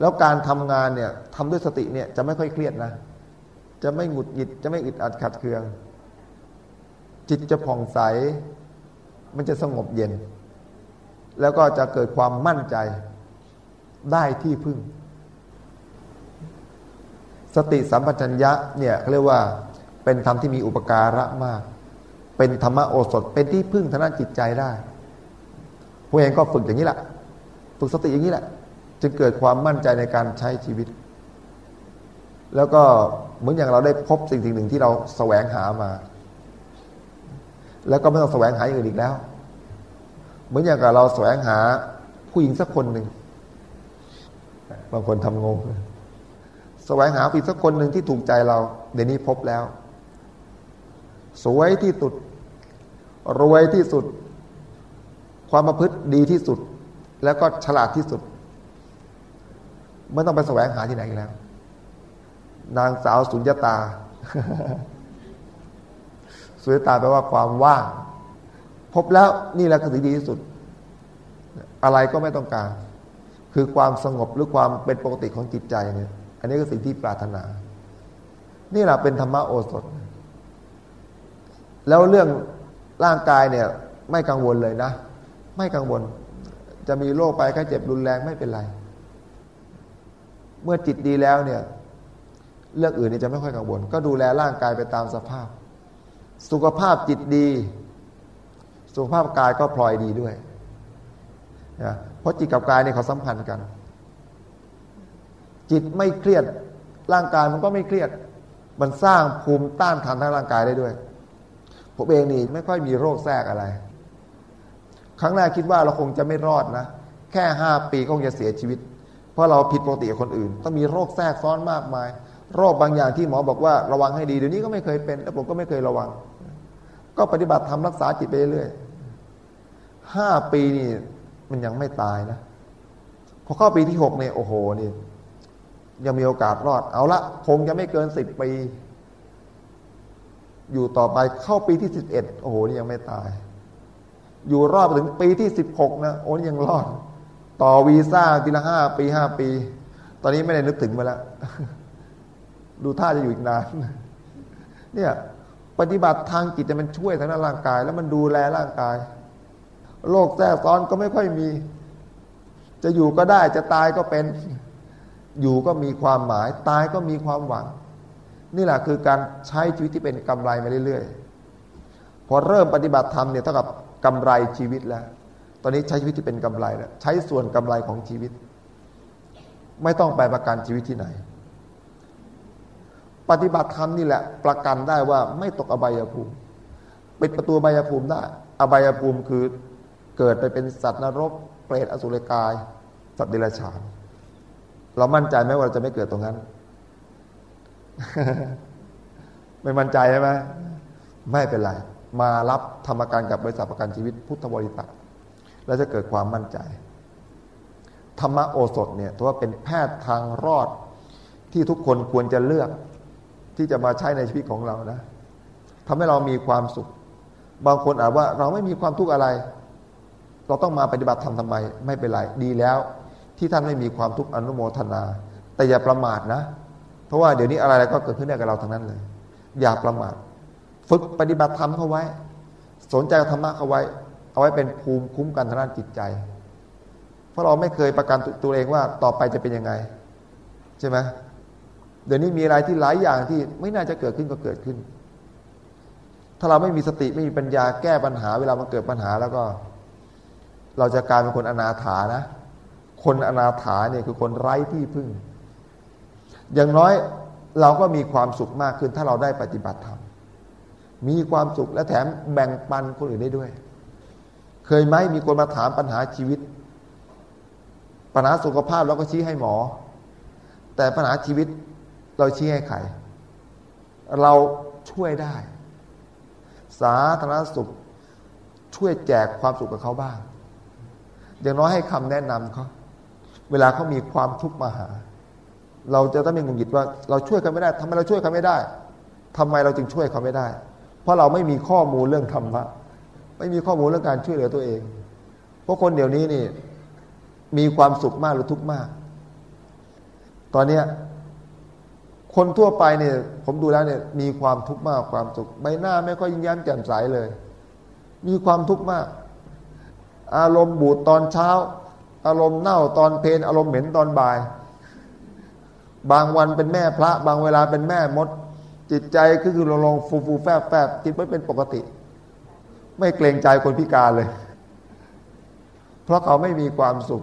แล้วการทำงานเนี่ยทำด้วยสติเนี่ยจะไม่ค่อยเครียดนะ จะไม่หงุดหงิด จะไม่อึดอัดขัดเคือง จิตจะผ่องใส มันจะสงบเย็น แล้วก็จะเกิดความมั่นใจได้ที่พึ่ง สติสัมปชัญญะเนี่ยเขาเรียกว่าเป็นธรรมที่มีอุปการะมาก เป็นธรรมโอสถเป็นที่พึ่งทางด้านจิตใจได้ผู้เองก็ฝึกอย่างนี้แหละฝึกสติอย่างนี้แหละ จึงเกิดความมั่นใจในการใช้ชีวิต แล้วก็ เหมือนอย่างเราได้พบสิ่งสิ่งหนึ่งที่เราแสวงหามา แล้วก็ไม่ต้องแสวงหาอย่างอื่นอีกแล้ว เหมือนอย่างกับเราแสวงหาผู้หญิงสักคนหนึ่งบางคนทำงงแสวงหาผู้หญิงสักคนหนึ่งที่ถูกใจเรา เดี๋ยวนี้พบแล้ว สวยที่สุด รวยที่สุด ความประพฤติดีที่สุด แล้วก็ฉลาดที่สุด ไม่ต้องไปแสวงหาที่ไหนอีกแล้ว นางสาวสุญญตา สุญญตาแปลว่าความว่าง พบแล้วนี่แหละคือสิ่งดีที่สุด อะไรก็ไม่ต้องการ คือความสงบหรือความเป็นปกติของจิตใจเนี่ย อันนี้ก็สิ่งที่ปรารถนา นี่แหละเป็นธรรมโอสถ แล้วเรื่องร่างกายเนี่ย ไม่กังวลเลยนะ ไม่กังวล จะมีโรคไปแค่เจ็บรุนแรงไม่เป็นไร เมื่อจิตดีแล้วเนี่ย เรื่องอื่นนี่จะไม่ค่อยกังวล ก็ดูแลร่างกายไปตามสภาพ สุขภาพจิตดี สุขภาพกายก็พลอยดีด้วยนะเพราะจิตกับกายเนี่ยเขาสัมพันธ์กัน จิตไม่เครียดร่างกายมันก็ไม่เครียด มันสร้างภูมิต้านทานทางร่างกายได้ด้วยผมเองนี่ไม่ค่อยมีโรคแทรกอะไร ครั้งแรกคิดว่าเราคงจะไม่รอดนะ แค่ห้าปีก็คงจะเสียชีวิต เพราะเราผิดปกติกับคนอื่น ต้องมีโรคแทรกซ้อนมากมาย โรคบางอย่างที่หมอบอกว่าระวังให้ดีเดี๋ยวนี้ก็ไม่เคยเป็น แล้วผมก็ไม่เคยระวัง ก็ปฏิบัติทำรักษาจิตไปเรื่อยห้าปีนี่มันยังไม่ตายนะพอเข้าปีที่หกเนี่ยโอ้โหนี่ยังมีโอกาสรอด เอาละคงจะไม่เกินสิบปี อยู่ต่อไปเข้าปีที่สิบเอ็ดโอ้โหนี่ยังไม่ตาย อยู่รอดถึงปีที่สิบหกนะโอ้นี่ยังรอด ต่อวีซ่าทีละห้าปีห้าปี ตอนนี้ไม่ได้นึกถึงมาแล้ว ดูท่าจะอยู่อีกนาน เนี่ยปฏิบัติทางจิตมันช่วยทางด้านร่างกาย แล้วมันดูแลร่างกายโรคแทรกซ้อนก็ไม่ค่อยมี จะอยู่ก็ได้จะตายก็เป็น อยู่ก็มีความหมาย ตายก็มีความหวัง นี่แหละคือการใช้ชีวิตที่เป็นกำไรมาเรื่อยๆ พอเริ่มปฏิบัติธรรมเนี่ยเท่ากับกำไรชีวิตแล้ว ตอนนี้ใช้ชีวิตที่เป็นกำไรแล้วใช้ส่วนกำไรของชีวิต ไม่ต้องไปประกันชีวิตที่ไหน ปฏิบัติธรรมนี่แหละ ประกันได้ว่าไม่ตกอบายภูมิปิดประตูอบายภูมิได้ อบายภูมิคือเกิดไปเป็นสัตว์นรก เปรตอสุรกาย สัตว์เดรัจฉาน เรามั่นใจไหมว่าเราจะไม่เกิดตรงนั้น ไม่มั่นใจใช่ไหมไม่เป็นไร มารับธรรมการกับบริษัทประกันชีวิต พุทธบริษัทแล้วจะเกิดความมั่นใจ ธรรมโอสถเนี่ยถือว่าเป็นแพทย์ทางรอดที่ทุกคนควรจะเลือก ที่จะมาใช้ในชีวิตของเรานะทำให้เรามีความสุข บางคนอาจว่าเราไม่มีความทุกข์อะไร เราต้องมาปฏิบัติธรรมทำไม ไม่เป็นไรดีแล้ว ที่ท่านไม่มีความทุกข์อนุโมทนา แต่อย่าประมาทนะ เพราะว่าเดี๋ยวนี้อะไรก็เกิดขึ้นได้กับเราทั้งนั้นเลย อย่าประมาท ฝึกปฏิบัติธรรมเข้าไว้ สนใจธรรมะเข้าไว้ เอาไว้เป็นภูมิคุ้มกันทางด้านจิตใจ เพราะเราไม่เคยประกันตัวเองว่าต่อไปจะเป็นยังไง ใช่ไหม เดี๋ยวนี้มีอะไรที่หลายอย่างที่ไม่น่าจะเกิดขึ้นก็เกิดขึ้น ถ้าเราไม่มีสติไม่มีปัญญาแก้ปัญหา เวลามันเกิดปัญหาแล้วก็ เราจะกลายเป็นคนอนาถานะ คนอนาถาเนี่ยคือคนไร้ที่พึ่ง อย่างน้อยเราก็มีความสุขมากขึ้น ถ้าเราได้ปฏิบัติธรรมมีความสุขและแถมแบ่งปันคนอื่นได้ด้วย เคยไหมมีคนมาถามปัญหาชีวิต ปัญหาสุขภาพเราก็ชี้ให้หมอ แต่ปัญหาชีวิต เราชี้ให้ใคร เราช่วยได้ สาธารณสุขช่วยแจกความสุขกับเขาบ้าง อย่างน้อยให้คำแนะนำเขาเวลาเขามีความทุกข์มาหา เราจะต้องมีงุนหิดว่าเราช่วยกันไม่ได้ทำไมเราช่วยเขาไม่ได้ทำไมเราจึงช่วยเขาไม่ได้ เพราะเราไม่มีข้อมูลเรื่องธรรมะไม่มีข้อมูลเรื่องการช่วยเหลือตัวเอง เพราะคนเดี๋ยวนี้นี่มีความสุขมากหรือทุกข์มาก ตอนเนี้ย คนทั่วไปเนี่ยผมดูแล้วเนี่ยมีความทุกข์มากความสุขใบหน้าไม่ค่อยยิ้มแย้มแจ่มใสเลย มีความทุกข์มาก อารมณ์บูดตอนเช้า อารมณ์เน่าตอนเพลนอารมณ์เหม็นตอนบ่าย บางวันเป็นแม่พระ บางเวลาเป็นแม่มด จิตใจก็คือลงฟูฟูแฟบแฟบจิตไม่เป็นปกติ ไม่เกรงใจคนพิการเลย เพราะเขาไม่มีความสุข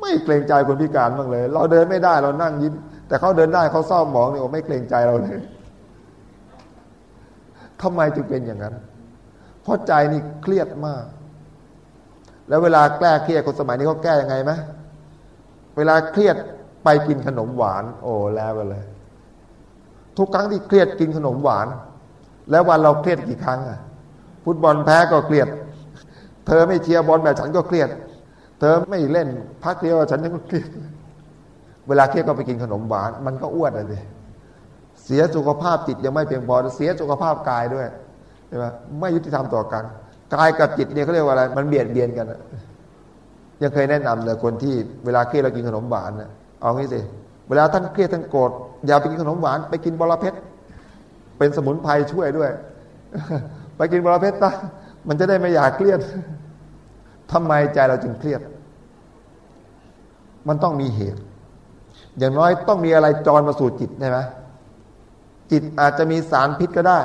ไม่เกรงใจคนพิการบ้างเลย เราเดินไม่ได้เรานั่งยิ้ม แต่เขาเดินได้เขาเศร้าหมองเนี่ยไม่เกรงใจเราเลยทำไมจึงเป็นอย่างนั้น เพราะใจนี่เครียดมาก แล้วเวลาแก้เครียดคนสมัยนี้เขาแก้ยังไงไหมเวลาเครียดไปกินขนมหวาน โอ้แล้วไปเลย ทุกครั้งที่เครียดกินขนมหวาน แล้ววันเราเครียดกี่ครั้งอะฟุตบอลแพ้ก็เครียด เธอไม่เชียร์บอลแบบฉันก็เครียด เธอไม่เล่นพักเดียวฉันยังก็เครียดเเวลาเครียดก็ไปกินขนมหวาน มันก็อ้วนเลย เสียสุขภาพจิตยังไม่เพียงพอ เสียสุขภาพกายด้วยใช่ไหมไม่ยุติธรรมต่อกัน กายกับจิตเนี่ยเขาเรียกว่าอะไร มันเบียดเบียนกันยังเคยแนะนำเลยคนที่เวลาเครียดเรากินขนมหวานนะเอางี้สิ เวลาท่านเครียดท่านโกรธอย่าไปกินขนมหวาน ไปกินบอระเพ็ดเป็นสมุนไพรช่วยด้วย ไปกินบอระเพ็ดตามันจะได้ไม่อยากเครียดทำไมใจเราจึงเครียด มันต้องมีเหตุ อย่างน้อยต้องมีอะไรจรมาสู่จิตใช่ไหมจิตอาจจะมีสารพิษก็ได้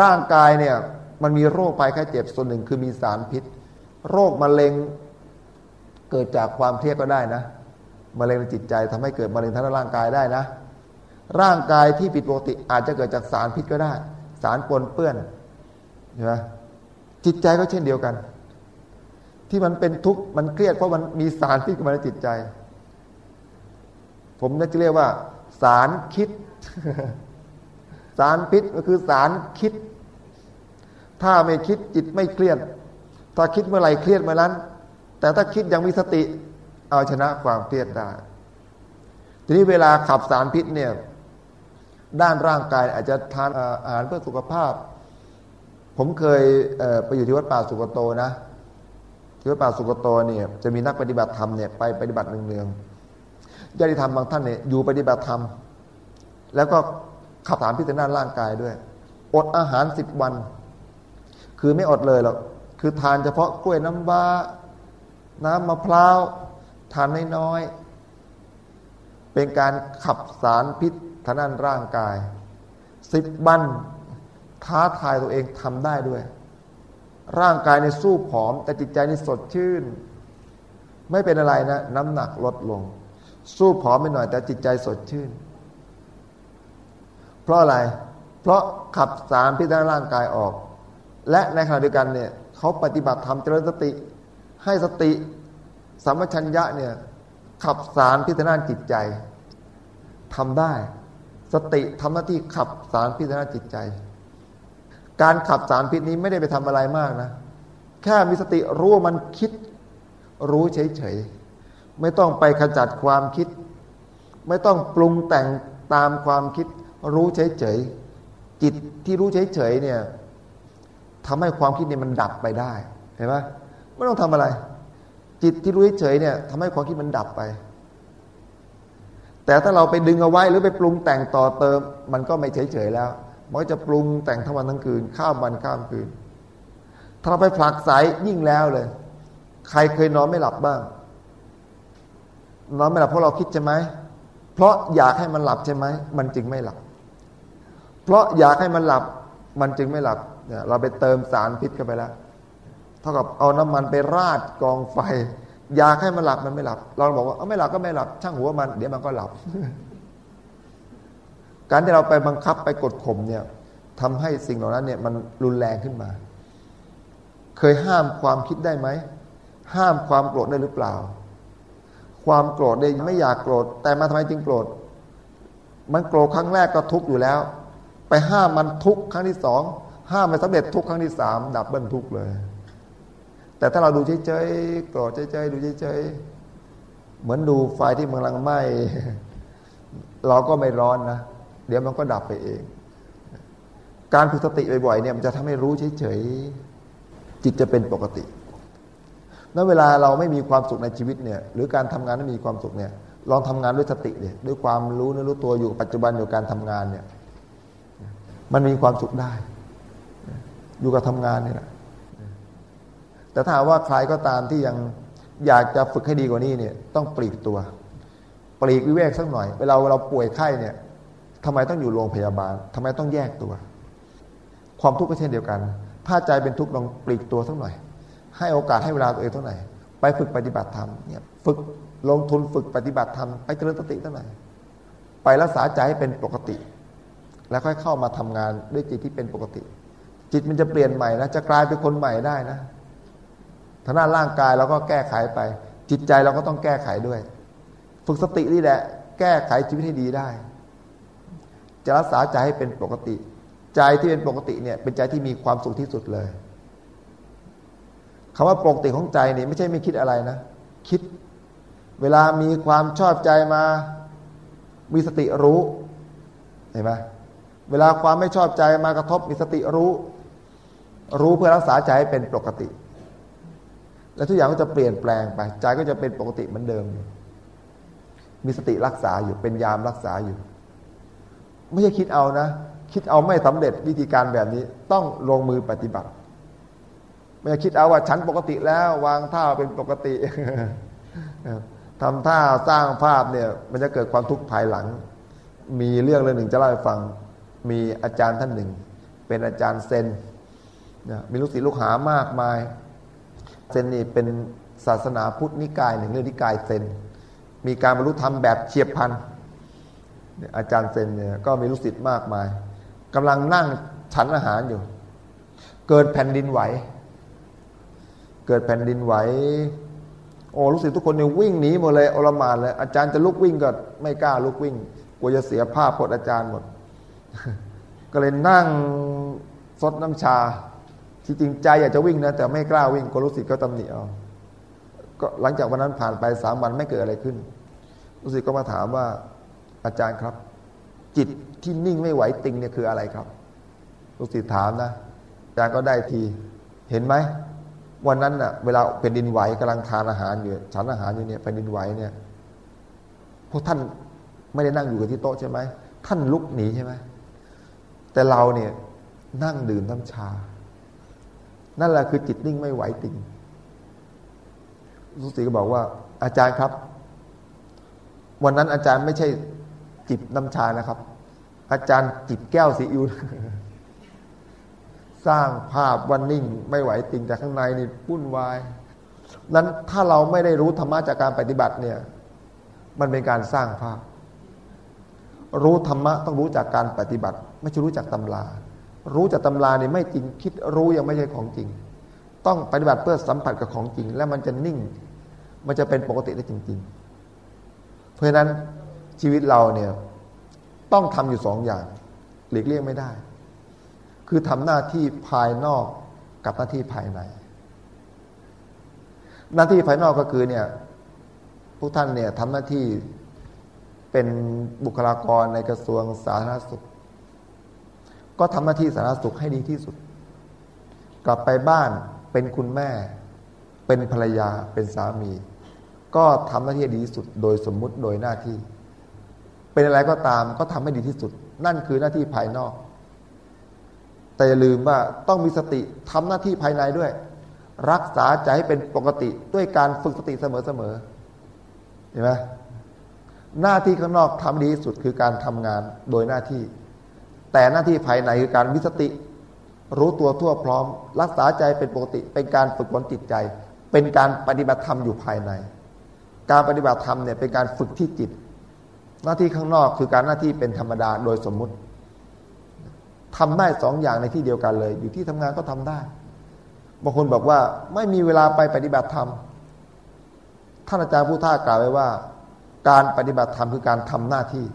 ร่างกายเนี่ยมันมีโรคภัยแค่เจ็บส่วนหนึ่งคือมีสารพิษ โรคมะเร็งเกิดจากความเครียดก็ได้นะมะเร็งในจิตใจทำให้เกิดมะเร็งทางร่างกายได้นะ ร่างกายที่ผิดปกติอาจจะเกิดจากสารพิษก็ได้ สารปนเปื้อนใช่ไหมจิตใจก็เช่นเดียวกัน ที่มันเป็นทุกข์มันเครียดเพราะมันมีสารพิษเข้ามาในจิตใจ ผมน่าจะเรียกว่า สารคิด สารพิษก็คือสารคิด ถ้าไม่คิดจิตไม่เครียด ถ้าคิดเมื่อไหร่เครียดเมื่อนั้น แต่ถ้าคิดยังมีสติ เอาชนะความเครียดได้ ทีนี้เวลาขับสารพิษเนี่ย ด้านร่างกายอาจจะทานอาหารเพื่อสุขภาพ ผมเคยไปอยู่ที่วัดป่าสุกโตนะที่วัดป่าสุกโตเนี่ยจะมีนักปฏิบัติธรรมเนี่ยไปปฏิบัติเนืองๆ ญาติธรรมบางท่านเนี่ยอยู่ปฏิบัติธรรม แล้วก็ขับถามพิจารณาร่างกายด้วย อดอาหารสิบวัน คือไม่อดเลยหรอกคือทานเฉพาะกล้วยน้ำว้า น้ำมะพร้าวทานน้อยๆเป็นการขับสารพิษทางด้านร่างกายสิบวันท้าทายตัวเองทำได้ด้วย ร่างกายในสู้ผอม แต่จิตใจในสดชื่น ไม่เป็นอะไรนะ น้ำหนักลดลง สู้ผอมไปหน่อย แต่จิตใจสดชื่น เพราะอะไร เพราะขับสารพิษทางร่างกายออก และในขณะเดียวกันเนี่ยเขาปฏิบัติทำเจริญสติ ให้สติสัมปชัญญะเนี่ยขับสารพิษทางจิตใจทำได้ สติทำหน้าที่ขับสารพิษทางจิตใจ การขับสารพิษนี้ไม่ได้ไปทำอะไรมากนะ แค่มีสติรู้ว่ามันคิด รู้เฉยๆ ไม่ต้องไปขจัดความคิด ไม่ต้องปรุงแต่งตามความคิด รู้เฉยๆจิตที่รู้เฉยๆเนี่ยทำให้ความคิดเนี่ยมันดับไปได้เห็นไหมไม่ต้องทำอะไร จิตที่รู้เฉยๆเนี่ยทำให้ความคิดมันดับไป แต่ถ้าเราไปดึงเอาไว้หรือไปปรุงแต่งต่อเติม มันก็ไม่เฉยๆแล้วมันก็จะปรุงแต่งทั้งวันทั้งคืน ข้ามวันข้ามคืนถ้าเราไปผลักไสยิ่งแล้วเลย ใครเคยนอนไม่หลับบ้าง นอนไม่หลับเพราะเราคิดใช่ไหมเพราะอยากให้มันหลับใช่ไหมมันจึงไม่หลับ เพราะอยากให้มันหลับ มันจึงไม่หลับเนี่ยเราไปเติมสารพิษเข้าไปแล้ว เท่ากับเอาน้ำมันไปราดกองไฟ อยากให้มันหลับมันไม่หลับ เราบอกว่าเอาไม่หลับก็ไม่หลับ ช่างหัวมัน เดี๋ยวมันก็หลับ การที่เราไปบังคับไปกดข่มเนี่ยทำให้สิ่งเหล่านั้นเนี่ยมันรุนแรงขึ้นมา เคยห้ามความคิดได้ไหม ห้ามความโกรธได้หรือเปล่า ความโกรธเนี่ยไม่อยากโกรธ แต่มาทำไมจึงโกรธ มันโกรธครั้งแรกก็ทุกข์อยู่แล้ว ไปห้ามมันทุกข์ครั้งที่สองห้ามไปสำเร็จทุกครั้งที่สามดับเบิลทุกเลย แต่ถ้าเราดูเฉยๆโกรธเฉยๆดูเฉยๆเหมือนดูไฟที่มันกำลังไหม้เราก็ไม่ร้อนนะเดี๋ยวมันก็ดับไปเอง การฝึกสติบ่อยๆเนี่ยมันจะทำให้รู้เฉยๆจิตจะเป็นปกติ นั้นเวลาเราไม่มีความสุขในชีวิตเนี่ย หรือการทำงานไม่มีความสุขเนี่ย ลองทำงานด้วยสติเนี่ยด้วยความรู้นรู้ตัวอยู่ปัจจุบันอยู่การทำงานเนี่ย มันมีความสุขได้ อยู่กับทำงานนี่แหละแต่ถ้าว่าใครก็ตามที่ยังอยากจะฝึกให้ดีกว่านี้เนี่ย ต้องปลีกตัว ปลีกวิเวกสักหน่อย เวลาเราป่วยไข้เนี่ยทำไมต้องอยู่โรงพยาบาลทำไมต้องแยกตัว ความทุกข์ก็เช่นเดียวกัน ถ้าใจเป็นทุกข์ลองปลีกตัวสักหน่อย ให้โอกาสให้เวลาตัวเองเท่าไหร่ไปฝึกปฏิบัติธรรมเนี่ยฝึกลงทุนฝึกปฏิบัติธรรมไปเจริญสติเท่าไหร่ไปรักษาใจให้เป็นปกติ แล้วค่อยเข้ามาทำงานด้วยจิตที่เป็นปกติ จิตมันจะเปลี่ยนใหม่นะจะกลายเป็นคนใหม่ได้นะทางด้านร่างกายเราก็แก้ไขไป จิตใจเราก็ต้องแก้ไขด้วย ฝึกสตินี่แหละ แก้ไขชีวิตให้ดีได้ จะรักษาใจให้เป็นปกติ ใจที่เป็นปกติเนี่ย เป็นใจที่มีความสุขที่สุดเลย คำว่าปกติของใจนี่ไม่ใช่ไม่คิดอะไรนะ คิด เวลามีความชอบใจมา มีสติรู้ เห็นไหมเวลาความไม่ชอบใจมากระทบมีสติรู้ รู้เพื่อรักษาใจให้เป็นปกติ และทุกอย่างก็จะเปลี่ยนแปลงไป ใจก็จะเป็นปกติเหมือนเดิม มีสติรักษาอยู่เป็นยามรักษาอยู่ ไม่ใช่คิดเอานะ คิดเอาไม่สำเร็จวิธีการแบบนี้ต้องลงมือปฏิบัติ ไม่คิดเอาว่าฉันปกติแล้ว วางท่าเป็นปกติทำท่าสร้างภาพเนี่ย มันจะเกิดความทุกข์ภายหลัง มีเรื่องเรื่องหนึ่งจะเล่าให้ฟัง มีอาจารย์ท่านหนึ่ง เป็นอาจารย์เซนมีลูกศิษย์ลูกหามากมาย เซนนี่เป็นศาสนาพุทธนิกายหนึ่งเรื่องนิกายเซน มีการบรรลุธรรมแบบเฉียบพลันอาจารย์เซนเนี่ยก็มีลูกศิษย์มากมายกำลังนั่งฉันอาหารอยู่ เกิดแผ่นดินไหว เกิดแผ่นดินไหวโอ้ลูกศิษย์ทุกคนเนี่ยวิ่งหนีหมดเลยอลมานเลยอาจารย์จะลุกวิ่งก็ไม่กล้าลุกวิ่งกลัวจะเสียภาพพจน์อาจารย์หมด ก็เลยนั่งซดน้ำชา ที่จริงใจอยากจะวิ่งนะแต่ไม่กล้าวิ่งก็รู้สึกก็ตำหนิเอาก็หลังจากวันนั้นผ่านไปสามวันไม่เกิดอะไรขึ้นรู้สึกก็มาถามว่าอาจารย์ครับ จิตที่นิ่งไม่ไหวติงเนี่ยคืออะไรครับรู้สึกถามนะอาจารย์ก็ได้ทีเห็นไหม วันนั้นน่ะเวลาเป็นดินไหวกำลังทานอาหารอยู่ฉันอาหารอยู่เนี่ยเป็นดินไหวเนี่ยพวกท่านไม่ได้นั่งอยู่กับที่โต๊ะใช่ไหมท่านลุกหนีใช่ไหมแต่เราเนี่ยนั่งดื่มน้ำชา นั่นแหละคือจิตนิ่งไม่ไหวติงสุสีก็บอกว่า อาจารย์ครับ วันนั้นอาจารย์ไม่ใช่จิบน้ำชานะครับ อาจารย์จิบแก้วซีอิ๊ว สร้างภาพวันนิ่งไม่ไหวติงจากข้างในนี่ปุ้นวาย นั้นถ้าเราไม่ได้รู้ธรรมะจากการปฏิบัติเนี่ย มันเป็นการสร้างภาพ รู้ธรรมะต้องรู้จากการปฏิบัติ ไม่ใช่รู้จากตำรา รู้จากตำราเนี่ยไม่จริงคิดรู้ยังไม่ใช่ของจริง ต้องปฏิบัติเพื่อสัมผัสกับของจริง แล้วมันจะนิ่ง มันจะเป็นปกติได้จริง ๆ เพราะฉะนั้นชีวิตเราเนี่ยต้องทำอยู่สองอย่าง หลีกเลี่ยงไม่ได้ คือทำหน้าที่ภายนอกกับหน้าที่ภายใน หน้าที่ภายนอกก็คือเนี่ยพวกท่านเนี่ยทำหน้าที่เป็นบุคลากรในกระทรวงสาธารณสุข ก็ทำหน้าที่สาธารณสุขให้ดีที่สุด กลับไปบ้านเป็นคุณแม่ เป็นภรรยาเป็นสามี ก็ทำหน้าที่ดีที่สุด โดยสมมุติโดยหน้าที่ เป็นอะไรก็ตามก็ทำให้ดีที่สุด นั่นคือหน้าที่ภายนอก แต่อย่าลืมว่าต้องมีสติทำหน้าที่ภายในด้วย รักษาใจให้เป็นปกติด้วยการฝึกสติเสมอๆเห็นไหมหน้าที่ข้างนอกทำดีที่สุดคือการทำงานโดยหน้าที่ แต่หน้าที่ภายในคือการวิสติ รู้ตัวทั่วพร้อม รักษาใจเป็นปกติ เป็นการฝึกฝนจิตใจ เป็นการปฏิบัติธรรมอยู่ภายใน การปฏิบัติธรรมเนี่ยเป็นการฝึกที่จิต หน้าที่ข้างนอกคือการหน้าที่เป็นธรรมดาโดยสมมุติ ทำได้สองอย่างในที่เดียวกันเลย อยู่ที่ทำงานก็ทำได้บางคนบอกว่าไม่มีเวลาไปปฏิบัติธรรมท่านอาจารย์ผู้ท่ากล่าวไว้ว่า การปฏิบัติธรรมคือการทำหน้าที่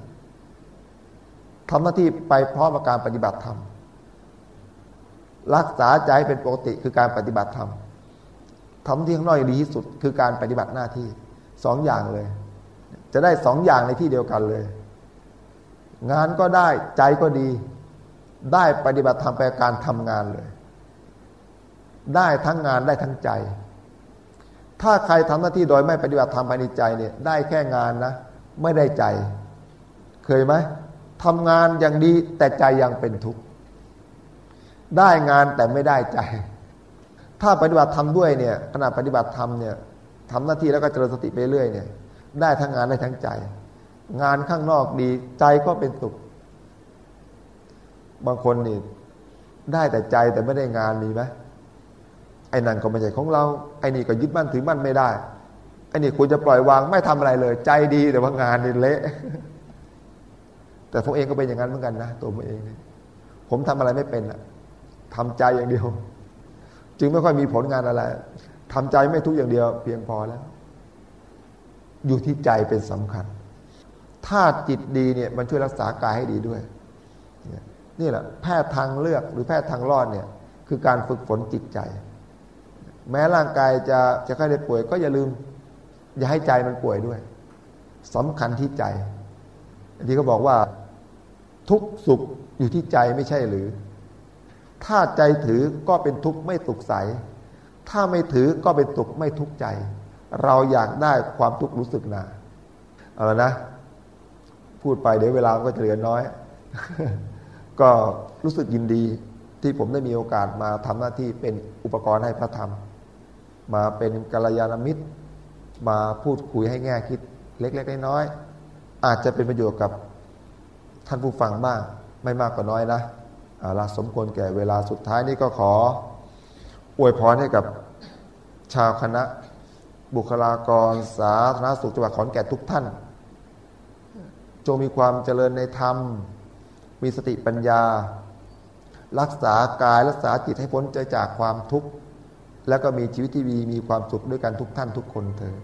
ทำหน้าที่ไปพร้อมกับการปฏิบัติธรรมรักษาใจเป็นปกติคือการปฏิบัติธรรมทำที่ข้างนอกดีที่สุด คือการปฏิบัติหน้าที่สองอย่างเลย จะได้สองอย่างในที่เดียวกันเลย งานก็ได้ใจก็ดี ได้ปฏิบัติธรรมไปการทำงานเลย ได้ทั้งงานได้ทั้งใจ ถ้าใครทำหน้าที่โดยไม่ปฏิบัติธรรมภายในใจเนี่ยได้แค่งานนะ ไม่ได้ใจ เคยไหมทำงานอย่างดีแต่ใจยังเป็นทุกข์ได้งานแต่ไม่ได้ใจ ถ้าปฏิบัติธรรมด้วยเนี่ยขณะปฏิบัติธรรมเนี่ยทำหน้าที่แล้วก็เจริญสติไปเรื่อยเนี่ย ได้ทั้งงานได้ทั้งใจ งานข้างนอกดีใจก็เป็นสุข บางคนนี่ได้แต่ใจแต่ไม่ได้งานมีไหมไอ้นั่นก็ไม่ใช่ของเรา ไอ้นี่ก็ยึดมั่นถือมั่นไม่ได้ไอ้นี่ควรจะปล่อยวางไม่ทำอะไรเลย ใจดีแต่ว่างานนี่เละ แต่ผมเองก็เป็นอย่างนั้นเหมือนกันนะตัวผมเองนี่ผมทำอะไรไม่เป็นอะทำใจอย่างเดียว จึงไม่ค่อยมีผลงานอะไรทำใจไม่ทุกอย่างเดียว เพียงพอแล้ว อยู่ที่ใจเป็นสำคัญ ถ้าจิตดีเนี่ย มันช่วยรักษากายให้ดีด้วย นี่แหละแพทย์ทางเลือกหรือแพทย์ทางรอดเนี่ยคือการฝึกฝนจิตใจ แม้ร่างกายจะจะค่อยได้ป่วยก็อย่าลืม อย่าให้ใจมันป่วยด้วยสำคัญที่ใจที่เขาบอกว่าทุกสุขอยู่ที่ใจไม่ใช่หรือ ถ้าใจถือก็เป็นทุกข์ไม่สุขใส ถ้าไม่ถือก็เป็นสุขไม่ทุกข์ใจ เราอยากได้ความทุกข์รู้สึกนาเอาละนะ พูดไปเดี๋ยวเวลาก็จะเหลือน้อย ก็รู้สึกยินดีที่ผมได้มีโอกาสมาทำหน้าที่เป็นอุปกรณ์ให้พระธรรม มาเป็นกัลยาณมิตร มาพูดคุยให้แง่คิดเล็กๆน้อยๆอาจจะเป็นประโยชน์กับท่านผู้ฟังบ้างไม่มากก็น้อยนะอาลาสมควรแก่เวลาสุดท้ายนี้ก็ขอ อวยพรให้กับชาวคณะ บุคลากรสาธารณสุขจังหวัดขอนแก่นทุกท่าน จงมีความเจริญในธรรม มีสติปัญญา รักษากายรักษาจิตให้พ้นจากความทุกข์ แล้วก็มีชีวิตที่ดีมีความสุขด้วยกันทุกท่านทุกคนเถอ